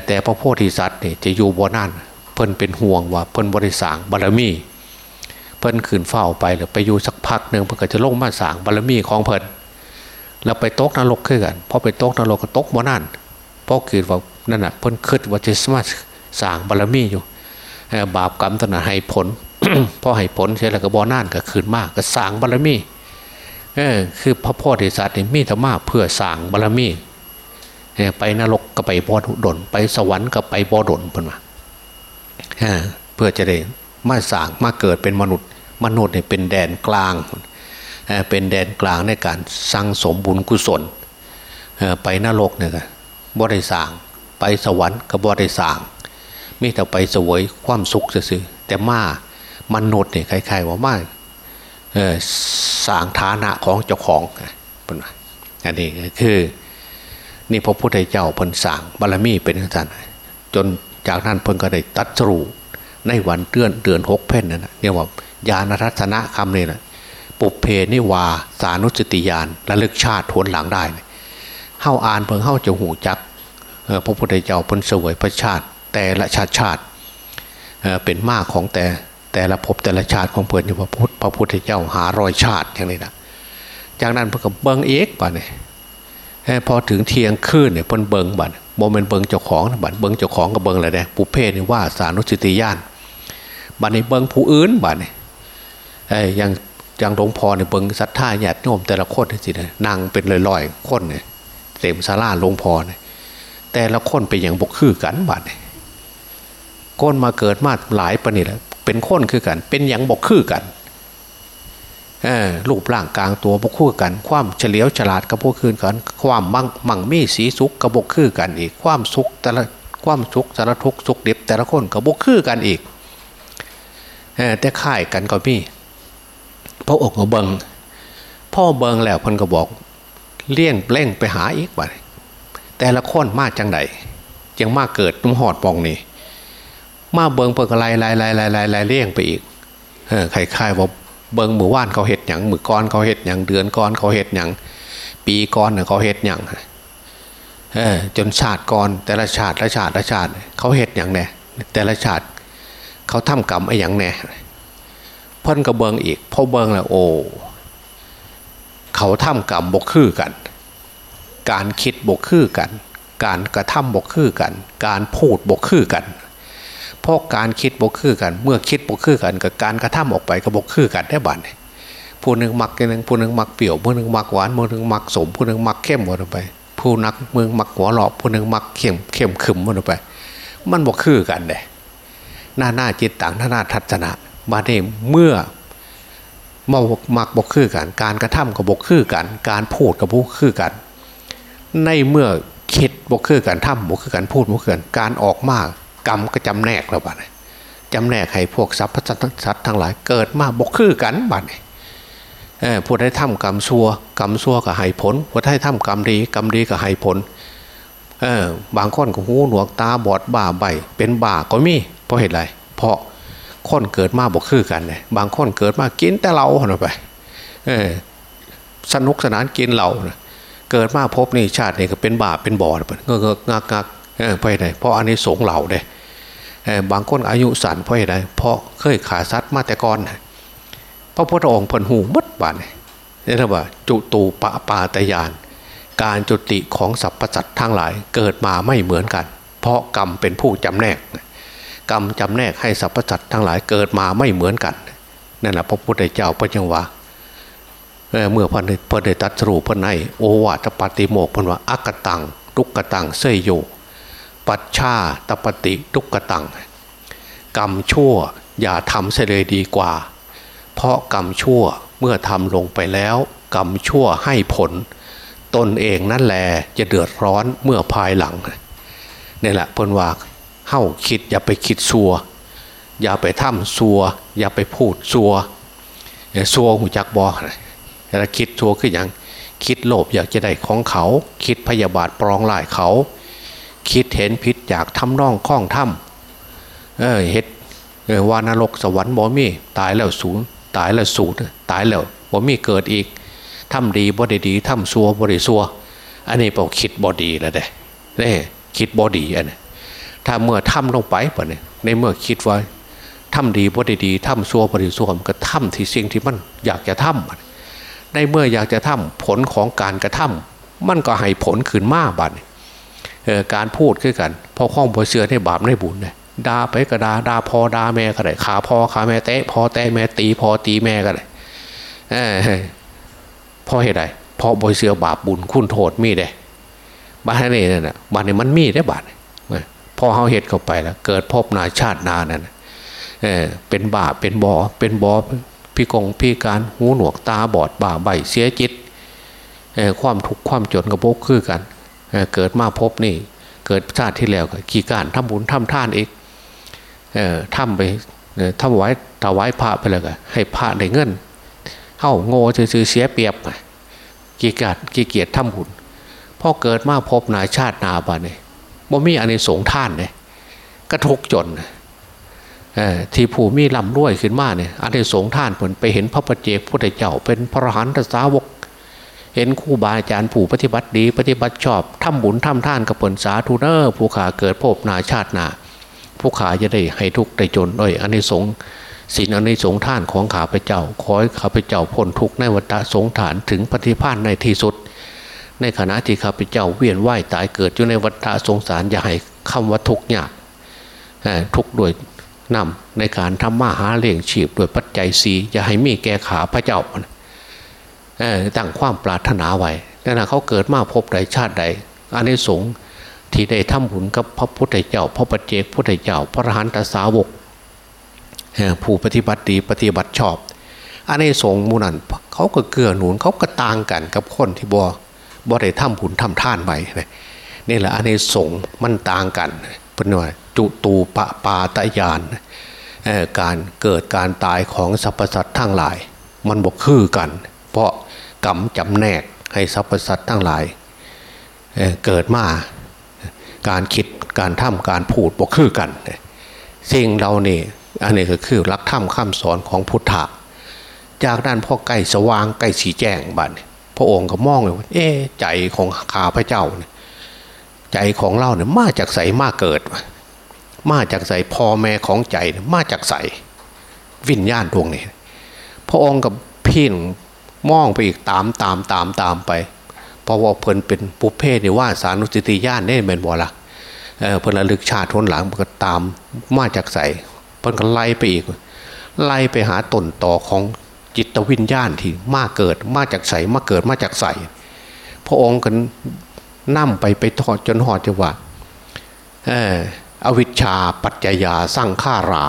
แต่พระโพธิสัตว์เนี่ยจะอยู่บ่นั่น พิ่นเป็นห่วงว่าเพิ่นบริสางบารมี เพิ่นขืนเฝ้าไปหรือไปอยู่สักพักหนึ่งเพิ่นก็จะลงมาสางบารมีของเพิ่นแล้วไปตกนรกขึ้นกันพอไปตกนรกก็ตกบ่นั่นเพราะคือว่านั่นน่ะเพิ่นคิดว่าจะสมาสางบารมีอยู่บาปกรรมตนะให้ผลพอให้ผลเสร็จแล้วก็บ่นั่นก็ขืนมากก็สางบารมีเออคือพระโพธิสัตว์นี่มีธรรมะเพื่อสางบารมีไปนรกก็ไปบ่ดนไปสวรรค์ก็ไปบ่ดนเพิ่นว่า เพื่อจะได้มาสางมาเกิดเป็นมนุษย์ มนุษย์เนี่ยเป็นแดนกลาง เป็นแดนกลางในการสร้างสมบุญกุศลไปนรกเนี่ยบ่ได้สางไปสวรรค์ก็บ่ได้สางมีแต่ไปสวยความสุขซื่อแต่มามนุษย์เนี่ยใครๆว่ามาสางฐานะของเจ้าของเป็นอันนี้คือ นี่พระพุทธเจ้าพันสางบารมีเป็นท่านจน จากนั้นเพิ่นก็ได้ตัดสรูในวันเดือนเดือนหกเพ่นนั่นเรียกว่าญาณรัตนะคำนี่นะปุเพนิวาสานุสติญาณระลึกชาติทวนหลังได้เข้าอ่านเพิ่งเข้าจะหูจักพระพุทธเจ้าพันสวยพระชาติ แต่ละชาติชาติเป็นมากของแต่แต่ละภพแต่ละชาติของเพื่อนอยู่พระพุทธพระพุทธเจ้าหารอยชาติอย่างนี้นะจากนั้นเพื่อเบิงเอกบ่เนี่ย พอถึงเทียงคืนเนี่ยเพิ่นเบิงบัดโมเมนเบิงเจ้าของบัดเบิงเจ้าของกับเบิงอะไรเนี่ยปุเพนี่ว่าสานุสติญาณบัดนี้เบิงผู้อื่นบัดเนี่ยอย่างอย่างหลวงพ่อเนี่ยเบิงศรัทธาญาติโยมแต่ละคนสิเนี่ยนางเป็นลอยๆคนเนี่ยเต็มศาลาหลวงพ่อเนี่ยแต่ละคนเป็นอย่างบกคือกันบัดเนี่ยก้นมาเกิดมาหลายปนี่แหละเป็นคนคือกัน เป็นอย่างบกคือกัน รูปร่างกลางตัวบกคือกัน ความเฉลียวฉลาดกับบกคือกัน ความมั่งมั่งมีสีสุขกับบกคือกันอีก ความสุขแต่ละความสุขสารทุกสุขเด็บแต่ละคนกับบกคือกันอีกแต่ค่ายกันก็มีพระอกเบิงพ่อเบิงแล้วพันก็บอกเลี่ยงเล่งไปหาอีกว่าแต่ละคนมาจังไหนยังมาเกิดนุ่มหอดปองนี่มาเบิงเปิกอะไรลายลายลายลายลายเลี่ยงไปอีกเออใครค่ายว่า เบิงหมือว่านเขาเห็ดหยังหมือก้อนเขาเห็ดหยังเดือนก้อนเขาเห็ดหยังปีก้อนเขาเห็ดหยังเออจนชาติก่อนแต่ละชาติละชาติละชาติ เขาเห็ดหยังแน่แต่ละชาติเขาทำกรรมไอ้หยังแน่เพิ่นก็เบิงอีกพอเบิงแล้วโอ้เขาทำกรรมบกคือกัน การคิดบกคือกัน การกระทำบกคือกัน การพูดบกคือกัน เพราะการคิดบกคือกัน เมื่อคิดบกคือกันกับการกระทำออกไปก็บกคือกันได้บัดผู้หนึ่งมักหนึ่งผู้หนึ่งมักเปรี้ยวผู้หนึ่งมักหวานผู้หนึ่งมักสมผู้หนึ่งมักเข้มหมดไป ผู้นักเมืองมักหัวหลอกผู้หนึ่งมักเข้มเข้มขึ้นหมดไป มันบกคือกันเลยหน้าหน้าจิตต่างหน้าหน้าทัศนะมาเนเมื่อมามักบกคือกัน การกระทำกับบกคือกัน การพูดกับบกคือกัน ในเมื่อคิดบกคือกันทำบกคือกันพูดบกคือกันการออกมาก กรรมก็จำแนกแล้วบัดจำแนกให้พวกทรัพย์สัตว์ทั้งหลายเกิดมาบกคือกันบัดผู้ได้ทำกรรมซัวกรรมซัวก็ให้ผลผู้ได้ทำกรรมดีกรรมดีก็ให้ผลเออบางคนก็หูหนวกตาบอดบ่าใบเป็นบ่าก็มีเพราะเหตุไรเพราะคนเกิดมาบกคือกันเลยบางคนเกิดมากินแต่เราหน่อยไปเออสนุกสนานกินเราเกิดมาพบนี่ชาตินี่ก็เป็นบ่าเป็นบ่อเงเงงักงัก เพราะอะไรเพราะอันนี้สงเหล่าเด้บางคนอายุสั้นเพราะอะไรเพราะเคยขาซัดมาแต่ก่อนพระพุทธองค์พันหูมัดบานนี่เรียกว่า จุตูปะปาตยาน การจุติของสรรพสัตว์ทั้งหลายเกิดมาไม่เหมือนกัน เพราะกรรมเป็นผู้จำแนก กรรมจำแนกให้สรรพสัตว์ทั้งหลายเกิดมาไม่เหมือนกันนั่นแหละพระพุทธเจ้าพระจังวะเมื่อพระเดตัสรูพระในโอวาทปฏิโมกพระว่าอักตัง ทุกกตังเสยโย ปัชชาตปฏิทุกตัง กรรมชั่วอย่าทำเสเลยดีกว่า เพราะกรรมชั่วเมื่อทำลงไปแล้ว กรรมชั่วให้ผล ตนเองนั่นแหละจะเดือดร้อนเมื่อภายหลังนี่แหละพนว่าเข้าคิดอย่าไปคิดซัว อย่าไปทำซัว อย่าไปพูดซัวซัวหูจักบอถ้าคิดซัวคืออย่างคิดโลภอยากจะได้ของเขา คิดพยาบาทปรองลายเขา คิดเห็นผิดอยากทำน่องข้องถ้ำเออเห็ดวานรกสวรรค์บ่มีตายแล้วสูญตายแล้วสูญตายแล้วบ่มีเกิดอีกทำดีบ่ได้ดีทำซัวบ่ได้ซัวอันนี้เปล่าคิดบ่ดีแล้วเด้นี่คิดบ่ดีอันนี้ถ้าเมื่อทำลงไปปะเนี่ยในเมื่อคิดว่าทำดีบ่ได้ดีทำซัวบ่ได้ซัวมันก็ทำที่สิ่งที่มันอยากจะทำในเมื่ออยากจะทำผลของการกระทำมันก็ให้ผลขึ้นมาบัด การพูดคือกันพอข้องพอเสือในบาปในบุญเนี่ยด่าไปก็ด่าด่าพอด่าแม่ก็ได้ขาพอขาแม่เตะพอเตะแม่ตีพอตีแม่ก็ได้พอเหตุใดพอบอยเสือบาปบุญคุณโทษมีได้บ้านนี้นั่นนะบ้านนี้มันมีได้บาทพอเขาเหตุเข้าไปแล้วเกิดพบนาชาตินานั่นเออเป็นบาปเป็นบอเป็นบอพี่กงพี่การหูหนวกตาบอดบ่าใบเสียจิตความทุกข์ความจนกระโปกคือกัน เกิดมาพบนี่ เกิดชาติที่แล้วกี่การทำบุญทำท่านอีกทำไปทำไว้ถวายพระไปเลยก็ให้พระได้เงินเข้าโง่ซื้อเสียเปรียบกี่การกี่เกียรติทำบุญพอเกิดมาพบนาชาตินาบาเนี่ยบ่มีอันในสงท่านเนี่ยกระทกจนที่ผู้มีลำรวยขึ้นมาเนี่ยอันในสงท่านผลไปเห็นพระปเจกพุทธเจ้าเป็นพระหันตสาวก เห็นคู่บาอาจารย์ผู้ปฏิบัติดีปฏิบัติชอบทำบุญทำท่านกับผลสาธุเนอร์ผู้ขาเกิดพบนาชาตินาผู้ขาจะได้ให้ทุกข์ได้จนด้วยอันในสงศีลอันในสงท่านของข้าพเจ้า ขอให้ข้าพเจ้าพ้นทุกข์ในวัฏสงฐานถึงปฏิภาณในที่สุด ในขณะที่ข้าพเจ้าเวียนว่ายตายเกิดอยู่ในวัฏสงสารอย่าให้คำว่าทุกข์ยากทุกข์ด้วยนำในการทำมาหาเลี้ยงชีพด้วยปัจจัยสีอย่าให้มีแก่ขาพระเจ้า ตั้งความปรารถนาไว้นั่นเขาเกิดมาพบใดชาติใดอันนี้สงที่ได้ทำบุญกับพระพุทธเจ้า พระปัจเจกพุทธเจ้า พระอรหันตสาวกผู้ปฏิบัติดีปฏิบัติชอบ อันนี้สงมูนันเขาก็เกื้อหนุนเขาก็ต่างกันกับคนที่บบ่ได้ทำบุญทำท่านไปนี่แหละอันนี้สงมันต่างกันเป็นว่าจุตูปะปาตยานการเกิดการตายของสรรพสัตว์ทั้งหลาย มันบกคือกัน เพราะ กรรมจำแนกให้สรรพสัตว์ทั้งหลายเเกิดมาการคิดการทำการพูดบกคือกัน สิ่งเรานี่อันนี้ก็คือรักธรรมคำสอนของพุทธะจากนั้นพ่อใกล้สว่างใกล้สีแจ้งบัดพระองค์ก็มองเลยว่าเอ๊ใจของข้าพระเจ้าเนี่ยใจของเราเนี่ยมาจากใสมาเกิด มาจากใสพ่อแม่ของใจมาจากใสวิญญาณดวงนี้พระองค์กับพี่ มองไปอีกตามตามตามตามไป เพราะว่าเพิ่นเป็นปุเพศนี่ว่าสานุสติญาณได้เป็นบ่ละเพิ่นระลึกชาติทนหลังก็ตามมาจากใสเพิ่นก็ไล่ไปอีก ไล่ไปหาต้นต่อของจิตวิญญาณที่มาเกิดมาจากใสมาเกิดมาจากใสพระองค์กันนั่มไปไปทอดจนหอดจังหวะอวิชชาปัจจยาสร้างข้ารา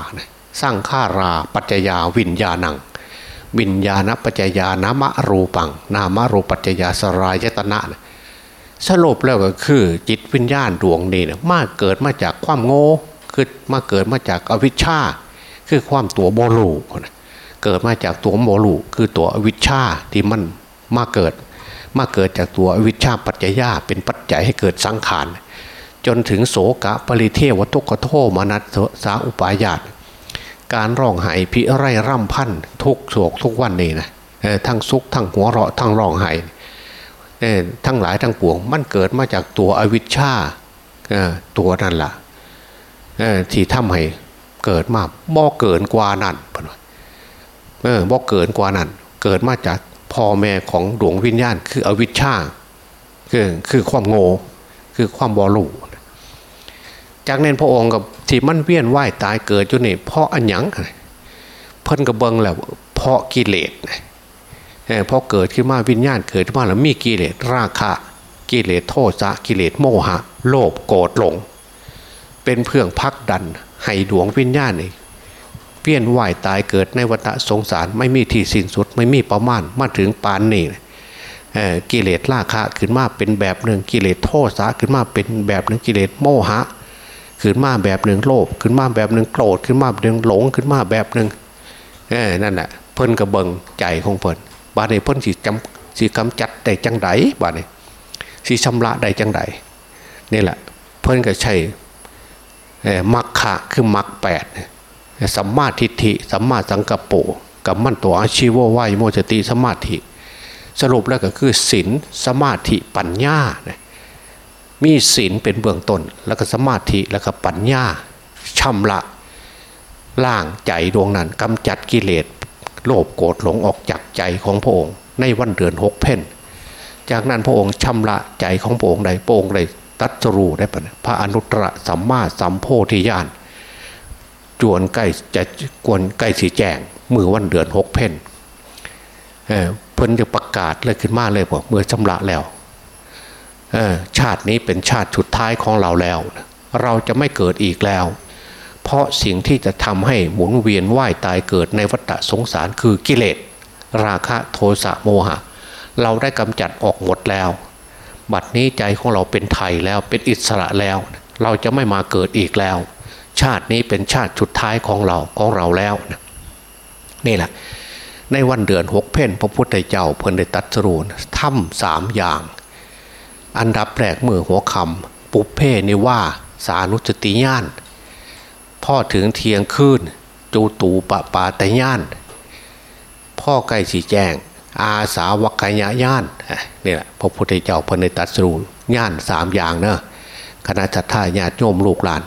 สร้างข้าราปัจจยาวิญญาณัง วิญญาณปัจจยานามรูปัง นามรูปัจจยาสรายตนะสรุปแล้วก็คือจิตวิญญาณดวงนี้นะมาเกิดมาจากความโง่คือมาเกิดมาจากอวิชชา คือความตัวโมลูเกิดมาจากตัวโมลูคือตัวอวิชชาที่มันมาเกิด มาเกิดจากตัววิชาปัจจยาเป็นปัจจัยให้เกิดสังขารจนถึงโสกะปริเทวทุกขโทมานัสสาอุปายาต การร้องไห้พิไรร่ำพันทุกโศกทุกวันนี้นะทั้งซุกทั้งหัวเราะทั้งร้องไห้ทั้งหลายทั้งปวง มันเกิดมาจากตัวอวิชชาตัวนั่นละ่ะที่ทำให้เกิดมาบ่เกินกว่านั้นเออบ่เกินกว่านั้น เกิดมาจากพ่อแม่ของดวงวิญญาณ คืออวิชชาคือคือความโง่คือความบอลู จากนั้นพระองค์กับที่มันเวียนว่ายตายเกิดจุนี่เพราะอันยังเพิ่นกระเบิงแล้วเพราะกิเลสเพราะเกิดขึ้นมาวิญญาณเกิดขึ้นมาแล้วมีกิเลสราคะกิเลสโทษะกิเลสโมหะ โลภโกรธหลง เป็นเพื่องพักดันให้ดวงวิญญาณนี่เวียนว่ายตายเกิดในวัฏสงสารไม่มีที่สิ้นสุดไม่มีประมาณมาถึงปานนี่กิเลสราคะขึ้นมาเป็นแบบหนึ่งกิเลสโทษะขึ้นมาเป็นแบบหนึ่งกิเลสโมหะ ขึ้นมาแบบหนึ่งโลภขึ้นมาแบบหนึ่งโกรธขึ้นมาแบบหนึ่งหลงขึ้นมาแบบหนึ่งนั่นแหละเพิ่นกระเบิงใจของเพิ่นบาดนี้เพิ่นสิจำสิกำจัดได้จังไดบาดนี้สิชำระได้จังไดนี่แหละ เพิ่นก็ใช่มักขะคือมักแปดสัมมาทิฏฐิสัมมาสังกัปโปกับมั่นตัวอาชีววายโมจติสมาธิ สรุปแล้วก็คือศีลสมาธิปัญญานะ มีศีลเป็นเบื้องต้น แล้วก็สมาธิแล้วก็ปัญญาชำระล่างใจดวงนั้นกำจัดกิเลสโลภโกรธหลงออกจากใจของพระองค์ ในวันเดือนหกเพนจากนั้นพระองค์ชำระใจของพระองค์ใดพระองค์เลยตัดรูได้ปะพระอนุตตรสัมมาสัมโพธิญาณจวนใกล้จะกวนใกล้สีแจงมือวันเดือนหกเพนเเพิ่นจะประกาศเลยขึ้นมาเลยบอกเมื่อชำระแล้ว ชาตินี้เป็นชาติสุดท้ายของเราแล้ว เราจะไม่เกิดอีกแล้ว เพราะสิ่งที่จะทำให้หมุนเวียนว่ายตายเกิดในวัฏสงสารคือกิเลส ราคะโทสะโมหะ เราได้กำจัดออกหมดแล้ว บัดนี้ใจของเราเป็นไทยแล้วเป็นอิสระแล้ว เราจะไม่มาเกิดอีกแล้ว ชาตินี้เป็นชาติสุดท้ายของเราของเราแล้วนี่แหละในวันเดือนหกเพนพระพุทธเจ้าเพิ่นได้ตัดสรูนถ้ำสามอย่าง อันดับแรกมือหัวคำปุเพนิว่าสานุสติญาณพ่อถึงเทียงคืนจูตูปะปาตญาณพ่อไก่สีแจง อาสาวกายญาณนี่แหละพระพุทธเจ้าพระในตัดสูญาณสามอย่างเนอะคณะจัตตาญาติโยมลูกหลาน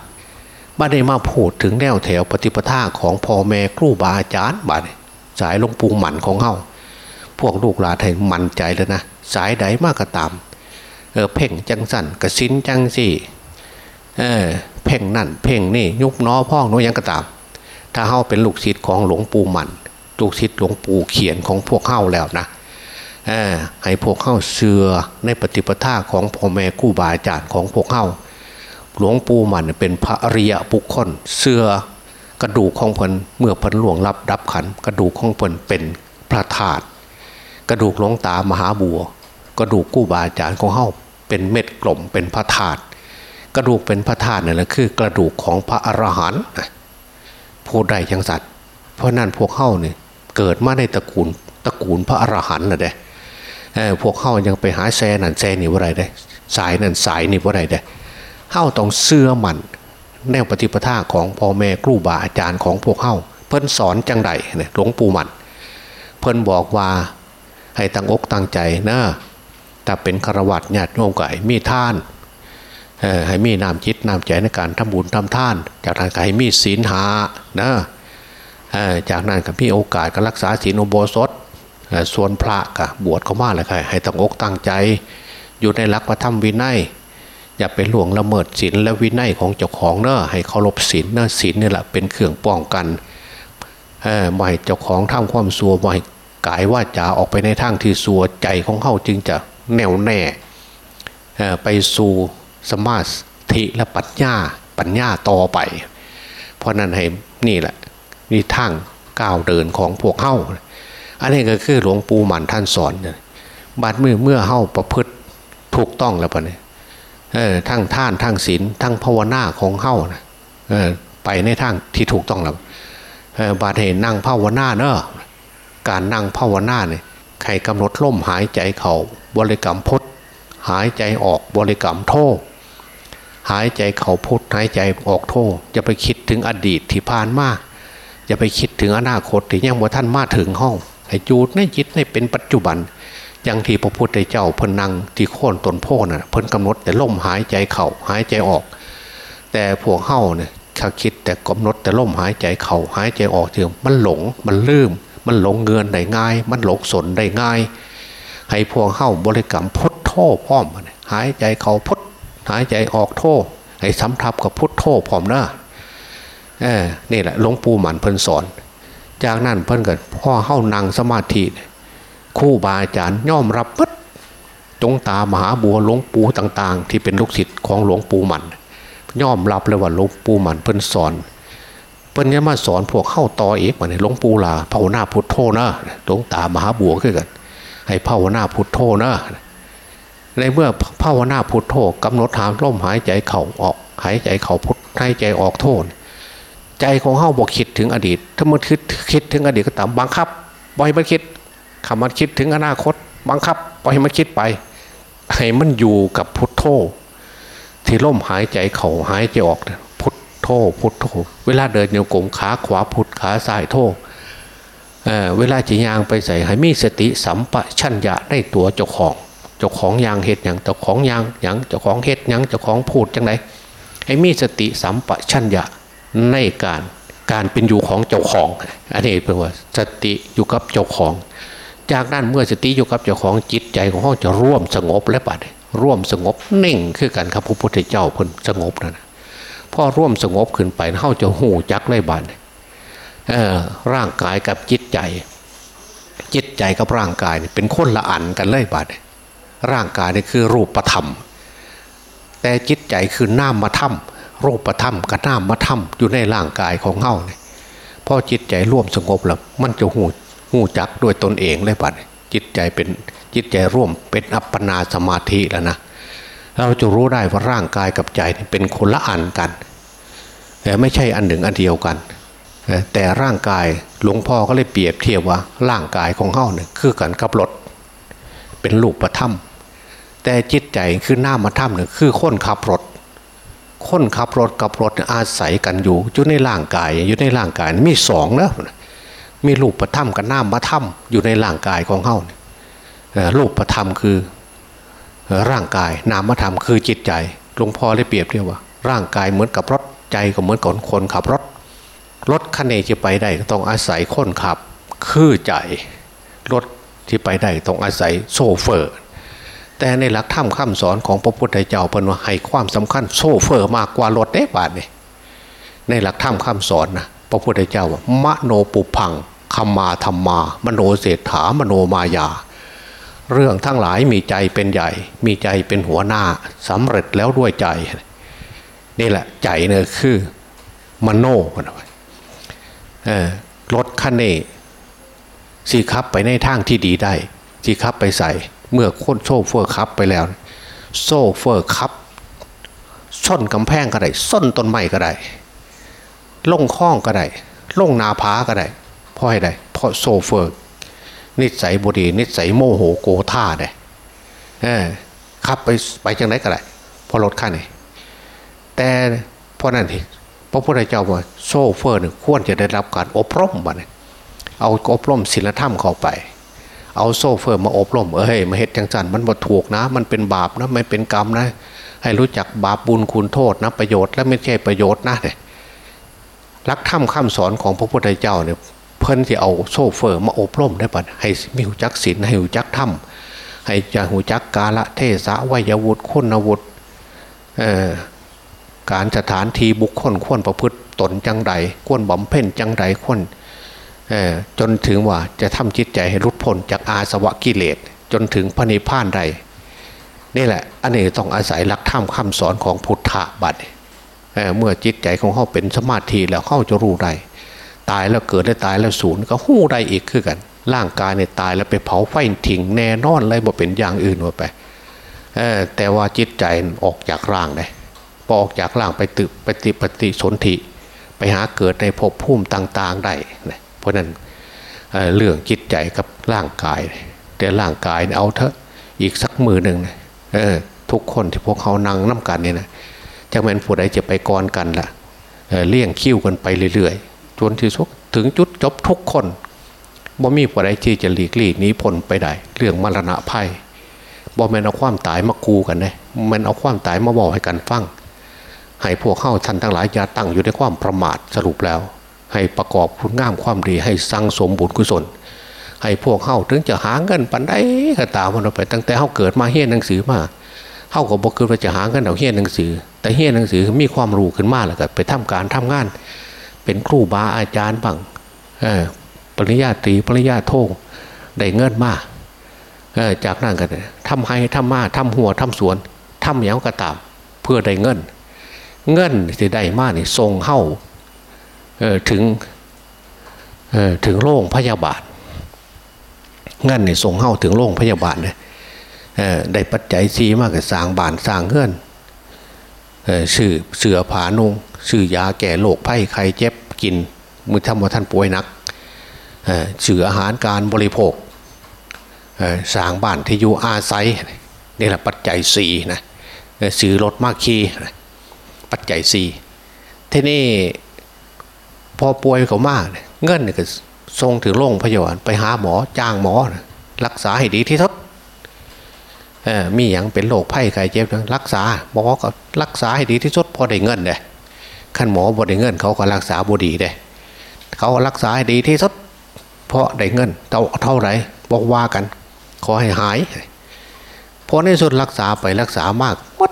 บ้านได้มาพูดถึงแนวแถวปฏิปทาของพ่อแม่ครูบาอาจารย์บ้านสายลงปูหมันของเฮาพวกลูกหลานให้มั่นใจแล้วนะ สายใดมากก็ตาม เออเพ่งจังสั่นกระสินจังสี่เออเพ่งนั่นเพ่งนี่ยุบน้อพ่องน้ยังกระตาม ถ้าเฮาเป็นลูกศิษย์ของหลวงปู่มันลูกศิษย์หลวงปู่เขียนของพวกเฮาแล้วนะเออให้พวกเฮาเชื่อในปฏิปทาของพ่อแม่คู่บาอาจารย์ของพวกเฮาหลวงปู่มันเป็นพระอริยะบุคคลเชื่อกระดูกของเพิ่นเมื่อเพิ่นหลวงรับดับขัน กระดูกของเพิ่นเป็นพระธาตุกระดูกหลวงตามหาบัว กระดูกกู้บาอาจารย์ของเฮา เป็นเม็ดกลมเป็นพระธาตุกระดูกเป็นพระธาตุนี่แหละคือกระดูกของพระอรหันต์ผู้ใดยังสัตว์ เพราะนั้นพวกเข้าเนี่ยเกิดมาในตระกูลตระกูลพระอรหันต์น่ะเด้พวกเข้ายังไปหาแซนันแซนี่ว่าไรได้ สายนั่นสายนี่ว่าไรได้เข้าต้องเสื้อมันแนวปฏิปทาของพ่อแม่ครูบาอาจารย์ของพวกเข้าเพิ่นสอนจังไดเนี่ยหลวงปู่มัน เพิ่นบอกว่าให้ตั้งอกตั้งใจนะ ถ้าเป็นครวัตญาติโยมก็ให้มีท่านให้มีน้ำจิตน้ำใจในการทำบุญทำท่าน จากนั้นก็ให้มีศีลหานะจากนั้นก็มีโอกาสก็รักษาศีลอุโบสถส่วนพระก็บวชเข้ามาเลยค่ะให้ตั้งอกตั้งใจ อยู่ในรักพระธรรมวินัยอย่าไปหลวงละเมิดศีลและวินัยของเจ้าของเนอะให้เคารพศีลเนอะศีลนี่แหละเป็นเครื่องป้องกันไม่เจ้าของทำความสัวไม่กายว่าจะออกไปในทางที่สัวใจของเขาจึงจะ แน่วแน่ไปสู่สมาธิและปัญญาปัญญาต่อไป เพราะนั้นให้นี่แหละนี่ทางก้าวเดินของพวกเข้าอันนี้ก็คือหลวงปู่หมันท่านสอนบาดมือเมื่อเข้าประพฤติถูกต้องแล้วปะเนี่ยทั้งท่านทั้งศีลทั้งภาวนาของเข้านะไปในทางที่ถูกต้องแล้วบาดเห็นนั่งภาวนาเนอะการนั่งภาวนาเนี่ยใครกำหนดล่มหายใจเขา บริกรรมพุทหายใจออกบริกรรมโทหายใจเข่าพุทหายใจออกโทจะไปคิดถึงอดีตที่ผ่านมาจะไปคิดถึงอนาคตที่ยังว่าท่านมาถึงห้องให้จูดในจิตในเป็นปัจจุบันอย่างที่พระพุทธเจ้าพนังที่โค่นตนโพน่ะเพิ่นกำหนดแต่ล่มหายใจเข่าหายใจออก แต่พวกเข้าเนี่ยถ้าคิดแต่กำหนดแต่ล่มหายใจเข่าหายใจออกเถอะมันหลงมันลืม มันหลงเงินได้ง่าย มันหลงสนได้ง่าย ให้พวกเข้าบริกรรมพุทโธพร้อมหายใจเขาพุทหายใจออกโธให้สำทับกับพุทโธพร้อมนะเออนี่แหละหลวงปู่หมันเพิ่นสอน จากนั้นเพิ่นเกิดพ่อเข้านั่งสมาธิคู่บาอาจารย์ย่อมรับปัดจงตามหาบัวหลวงปู่ต่าง ๆ ที่เป็นลูกศิษย์ของหลวงปู่หมันย่อมรับเลยว่าหลวงปู่หมันเพิ่นสอนเพิ่นจะมาสอนพวกเข้าต่ออีกมาเนี่ยหลวงปู่ลาภาวนาพุทโธนะหลวงตามหาบัวขึ้นกัน ให้ภาวนาพุทโธนะ ในเมื่อภาวนาพุทโธกำหนดหามลมหายใจเข่าออกหายใจเข่าพุทหายใจออกโทษ ใจของเข้าบอกคิดถึงอดีต ถ้ามันคิดคิดถึงอดีตก็ตามบังคับปล่อยมันคิดคำมันคิดถึงอนาคต บังคับปล่อยมันคิดไป ให้มันอยู่กับพุทโธที่ล่มหายใจเข่าหายใจออกพุทโธโธพุทโธเวลาเดินโยกมขาขวาพุทขาซ้ายโธ เเวลาจะยางไปใส่ให้มีสติสัมปชัญญะในตัวเจ้าของ เจ้าของยางเห็ดอย่างเจ้าของยางอย่างเจ้าของเห็ดอย่างเจ้าของพูดจังไรให้มีสติสัมปชัญญะในการการเป็นอยู่ของเจ้าของ อันนี้เป็นว่าสติอยู่กับเจ้าของ จากนั้นเมื่อสติอยู่กับเจ้าของจิตใจของเขาจะร่วมสงบและปัดร่วมสงบเน่งคือกันครับพระพุทธเจ้าเพิ่นสงบนั่นพอร่วมสงบขึ้นไปเขาจะหูจักในบัน ร่างกายกับจิตใจ จิตใจกับร่างกายเป็นคนละอันกันเลยบัดร่างกายนี่คือรูปธรรม แต่จิตใจคือน้ามาถ้ำรูปธรรมกับน้ามาถ้ำอยู่ในร่างกายของเฮาเนี่ยพอจิตใจร่วมสงบแล้วมันจะหูหูจักด้วยตนเองเลยบัดจิตใจเป็นจิตใจร่วมเป็นอัปปนาสมาธิแล้วนะเราจะรู้ได้ว่าร่างกายกับใจเป็นคนละอันกันแต่ไม่ใช่อันหนึ่งอันเดียวกัน แต่ร่างกายหลวงพ่อก็เลยเปรียบเทียบว่าร่างกายของเฮาเนี่ยคือกันกับรถ เป็นลูกประถ้ำแต่จิตใจคือหน้ามาถ้ำเนี่ยคือคนขับรถคนขับรถกับรถอาศัยกันอยู่อยู่ในร่างกายอยู่ในร่างกายมีสองนะมีลูกประถ้ำกับหน้ามาถ้ำอยู่ในร่างกายของเฮาเนี่ยรูปธรรมคือร่างกายนามธรรมคือจิตใจหลวงพ่อได้เปรียบเทียบว่า ร่างกายเหมือนกับรถใจก็เหมือนกับคนขับรถ รถคันนี้จะไปได้ต้องอาศัยคนขับ คือใจรถที่ไปได้ต้องอาศัยโซเฟอร์ แต่ในหลักธรรมคำสอนของพระพุทธเจ้าเป็นว่าให้ความสำคัญโซเฟอร์มากกว่ารถได้บาทนี่ในหลักธรรมคำสอนนะพระพุทธเจ้าว่ามโนปุพังคมาธรรมา มโนเศรษฐามโนมายา เรื่องทั้งหลายมีใจเป็นใหญ่ มีใจเป็นหัวหน้าสำเร็จแล้วด้วยใจ นี่แหละใจเนี่ยคือ มโน รถคันนี้สีขับไปในทางที่ดีได้สีขับไปใส่ เมื่อคนโซ่เฟอร์ขับไปแล้ว โซ่เฟอร์ขับส้นกำแพงก็ได้ส้นต้นไม้ก็ได้ล่งคล้องก็ได้ล่งนาผาก็ได้เพราะอะไรเพราะโซเฟอร์ นิสัยบ่ดีนิสัยโมโหโกธาเนี่ยขับไปไปจังไหนก็ได้พอรถขั้นนี่แต่เพราะนั่นที่พ ระพุทธเจ้าว่าโชเฟอร์เนี่ยควรจะได้รับการอบรมบ้านี่เอาอบรมศีลธรรมเข้าไป เอาโชเฟอร์มาอบรมเอ้ยมาเฮ็ดจังสันมันบ่ถูกนะ มันเป็นบาปนะไม่เป็นกรรมนะ ให้รู้จักบาปบุญคุณโทษนะประโยชน์และไม่ใช่ประโยชน์นะเนี่ยหลักธรรมคำสอนของพระพุทธเจ้าเนี่ยเพิ่นที่เอาโชเฟอร์มาอบรมได้ปะให้มีหูจักศีลให้หูจักธรรมให้จะหูจักกาละเทศะวัยวุฒิคุณวุฒิเอ่อ การสถานทีบุคคลควรประพฤติตนจังใดควรบำเพ็ญจังใดควรจนถึงว่าจะทำจิตใจให้รุดพ้นจากอาสวะกิเลส จนถึงพระนิพพานใดนี่แหละอันนี้ต้องอาศัยหลักธรรมคำสอนของพุทธะบัดเมื่อจิตใจของเขาเป็นสมาธิแล้วเขาจะรู้ได้ตายแล้วเกิดได้ตายแล้วสูญก็หู้ได้อีกคือกัน ร่างกายเนี่ยตายแล้วไปเผาไฟทิ้งแน่นอนเลยบ่เป็นอย่างอื่นไปแต่ว่าจิตใจออกจากร่างเลย พอออกจากร่างไปตึปฏิปฏิสนธิไปหาเกิดในภพภูมิต่างๆได้เพราะนั้นเรื่องจิตใจกับร่างกาย แต่ร่างกายเอาเถอะอีกสักมือหนึ่งนะทุกคนที่พวกเขานั่งน้ากันเนี่ยนะจะเป็นผู้ใดจะไปกรกันละ่ะเลี่ยงคิ้วกันไปเรื่อยๆจนที่สุดถึงจุดจบทุกคนบ่มีผู้ใดที่จะหลีกลี่นี้พ้นไปได้เรื่องมรณะภัยบ่แม่นเอาความตายมากูกันเลยมันเอาความตายมาบอกให้กันฟัง ให้พวกเข้าทันทั้งหลายอย่าตั้งอยู่ในความประมาทสรุปแล้ว ให้ประกอบคุณงามความดีให้สร้างสมบุญกุศล ให้พวกเข้าถึงจะหาเงินปันได้ก็ตามมันไป ตั้งแต่เข้าเกิดมาเฮียนหนังสือมาเข้ากับอกคือว่าจะหาเงินเอาเฮียนหนังสือ แต่เฮียนหนังสือมีความรู้ขึ้นมาแล้วก็ไปทำการทำงาน เป็นครูบาอาจารย์บ้างปริญญาตรีปริญญาโทได้เงินมากจากนั้นกันทำให้ทำมาทำหัวทำสวนทำอย่างกระตาม เพื่อได้เงิน เงินที่ได้มากนี่ทรงเข้าถึงถึงโรงพยาบาล เงินนี่ทรงเข้าถึงโรงพยาบาลเนี่ยได้ปัจจัยซีมากกับสางบ้านสางเงินสื่อเสือผานุงซื้อยาแก่โรคไข้ไข้เจ็บกินมือทำว่าท่านป่วยนักสื่ออาหารการบริโภคสางบ้านที่อยู่อาศัยนี่แหละปัจจัยสี่นะซื้อรถมากขี่ ปัจจัยสี่ที่นี่พอป่วยเขามากเงินก็ทรงถึงโรงพยาบาลไปหาหมอจ้างหมอ รักษาให้ดีที่สุดเออมีอย่างเป็นโรคไข้ไข้เจ็บรักษาหมอก็รักษาให้ดีที่สุดพอได้เงินเลยขั้นหมอบได้เงินเขาก็รักษาบดีเลยเขารักษาให้ดีที่สุดเพราะได้เงินเท่าเท่าไรบอกว่ากัน ขอให้หายพอในสุดรักษาไปรักษามากมด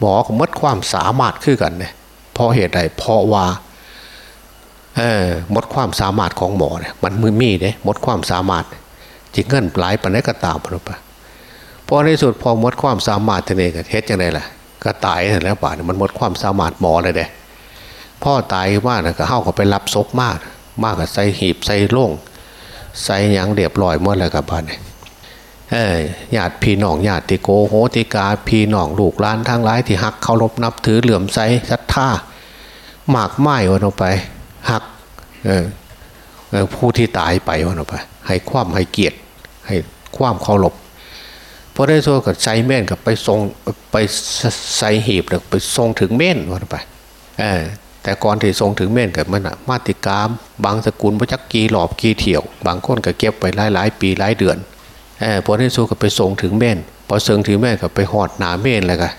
หมอก็มดความสามารถขึ้นกันเนี่ยเพราะเหตุใดเพราะว่าเออมดความสามารถของหมอเนี่ยมันมือมีเนี่ยมดความสามารถจิงเงินปลายปันได้ก็ตามไปไปพอในสุดพอมดความสามารถทีนี้ก็เฮ็ดยังไงล่ะ ก็ตายแล้วป่ามันหมดความสามารถหมอเลยเด้พ่อตายมานะก็เข้าก็ไปรับศพมาก มากกับใส่หีบใส่โล่งใส่ยังเรียบร้อยหมดแล้วกับบ้านเนี่ย ญาติพี่น้องญาติโกโหติกาพี่น้องลูกหลานทั้งหลายที่หักเคารพนับถือเหลื่อมใสศรัทธาหมากไม้วันออกไปหักผู้ที่ตายไปวันออกไป ให้ความให้เกียรติ ให้ความเคารพพอได้โซ่กับใส่เม่นกับไปทรงไปใส่หีบแล้วไปทรงถึงเม่นวันไปแต่ก่อนที่ทรงถึงเม่นกับมันมาติกามบางสกุลพระจักกีหลอบกีเถี่ยว บางคนก็เก็บไปหลายหลายปีหลายเดือน พอได้โซ่ก็ไปทรงถึงเม่นพอเสริงถึงเม่นก็ไปหอดหนาเม่นเลยกัน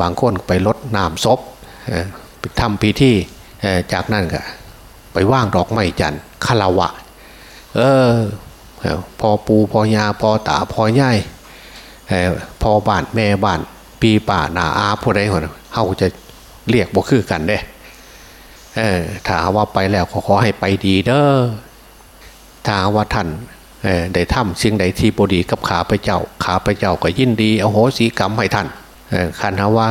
บางคนไปลดน้ำซบไปทำพิธีจากนั้นก็ไปว่างดอกไม้จันทร์คาราวะ เออพอปูพอยาพอตาพอย่ายพอบ้านแม่บ้านปีป่านาอาผู้ใดคนเขาจะเรียกบ่คือกันเด้เออถ้าว่าไปแล้วขอขอให้ไปดีเด้อถ้าว่าท่าน ได้ทำสิ่งใดที่บดีกับขาไปเจ้า ขาไปเจ้าก็ยินดีอโหสีกรรมให้ท่านคันหาว่า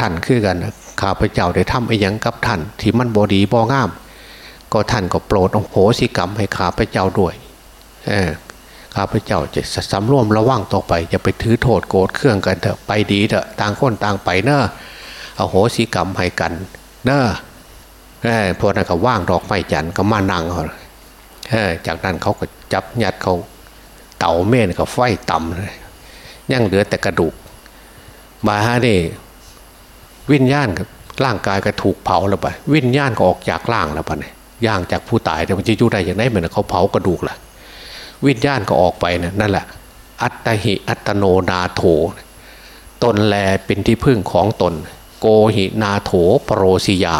ท่านคือกันข้าพเจ้าได้ทำไอ้ยังกับท่าน ที่มันบอดีบองาม ก็ท่านก็โปรดองโหสิกรรมให้ข้าพเจ้าด้วยข้าพเจ้าจะสำรวมระวังต่อไปจะไปถือโทษโกรธเครื่องกันเถอะไปดีเถอะต่างคนต่างไปเนอะเอาโหสิกรรมให้กันเนอะพวกนั้นก็ว่างดอกไม้จันทร์ก็มานั่งเขาจากนั้นเขาก็ จับยัดเขาเต่าเม่นก็ไฟต่ำเลยยังเหลือแต่กระดูก มาฮะนี่วิญญาณกับร่างกายก็ถูกเผาแล้วไปวิญญาณก็ออกจากร่างแล้วไปเนี่ยย่างจากผู้ตายแต่มันจะอยู่ได้อย่างไรเหมือนเขาเผากระดูกล่ะ วิญญาณก็ออกไปเนี่ยนั่นแหละ อัตหิอัตโนนาโถ ตนแลเป็นที่พึ่งของตน โกหินาโถปรโรสิยา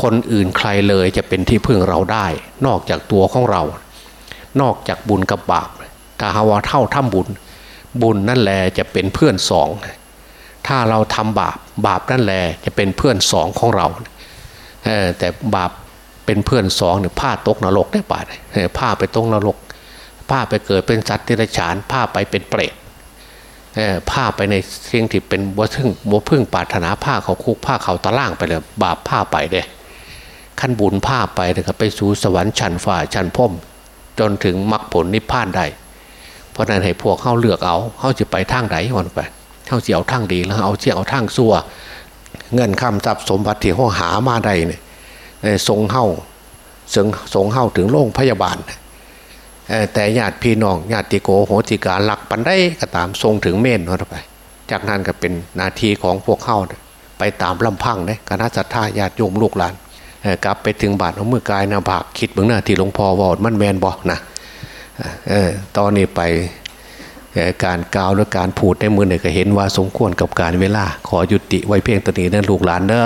คนอื่นใครเลยจะเป็นที่พึ่งเราได้ นอกจากตัวของเรา นอกจากบุญกับบาปถ้าหาว่าเท่าทำบุญ บุญนั่นแหละจะเป็นเพื่อนสอง ถ้าเราทำบาปบาปนั่นแหละจะเป็นเพื่อนสองของเราแต่บาปเป็นเพื่อนสองเนี่ยผ้าตกนรกได้ป่ะผ้าไปตกนรกผ้าไปเกิดเป็นสัตว์ที่ไรฉานผ้าไปเป็นเปรตผ้าไปในสิ่งที่เป็นบัวพึ่งบัวพึ่งปาถนาผ้าเขาคุกผ้าเขาตะล่างไปเลยบาปผ้าไปเด้ขั้นบุญผ้าไปนะครับไปสู่สวรรค์ชั้นฝ่าชั้นพ่ม จนถึงมรรคผลนิพพานได้เพราะนั้นให้พวกเข้าเลือกเอาเข้าจะไปทางไหนวันไปเข้าเสียเอาทั้งดีแล้วเอาเสียเอาทั้งซัวเงินคำทรัพย์สมบัติที่เขาหามาได้เนี่ยทรงเฮ้าทรงทรงเฮ้าถึงโรงพยาบาล แต่ญาติพี่น้องญาติโกโหติกาหลักปันได้ก็ตามทรงถึงเม่นเข้าไป จากนั้นก็เป็นนาทีของพวกเข้าไปตามลำพังเนี่ยคณะสัตยาญาติโยมลูกหลาน กลับไปถึงบาทเอามือกายนาบากคิดเบื้องหน้าที่หลวงพ่อวอดมันแมนบอกนะตอนนี้ไปการกล่าวและการพูดในมือเนี่ยก็เห็นว่าสมควรกับการเวลา ขอยุติไว้เพียงตอนนี้นะลูกหลานเด้อ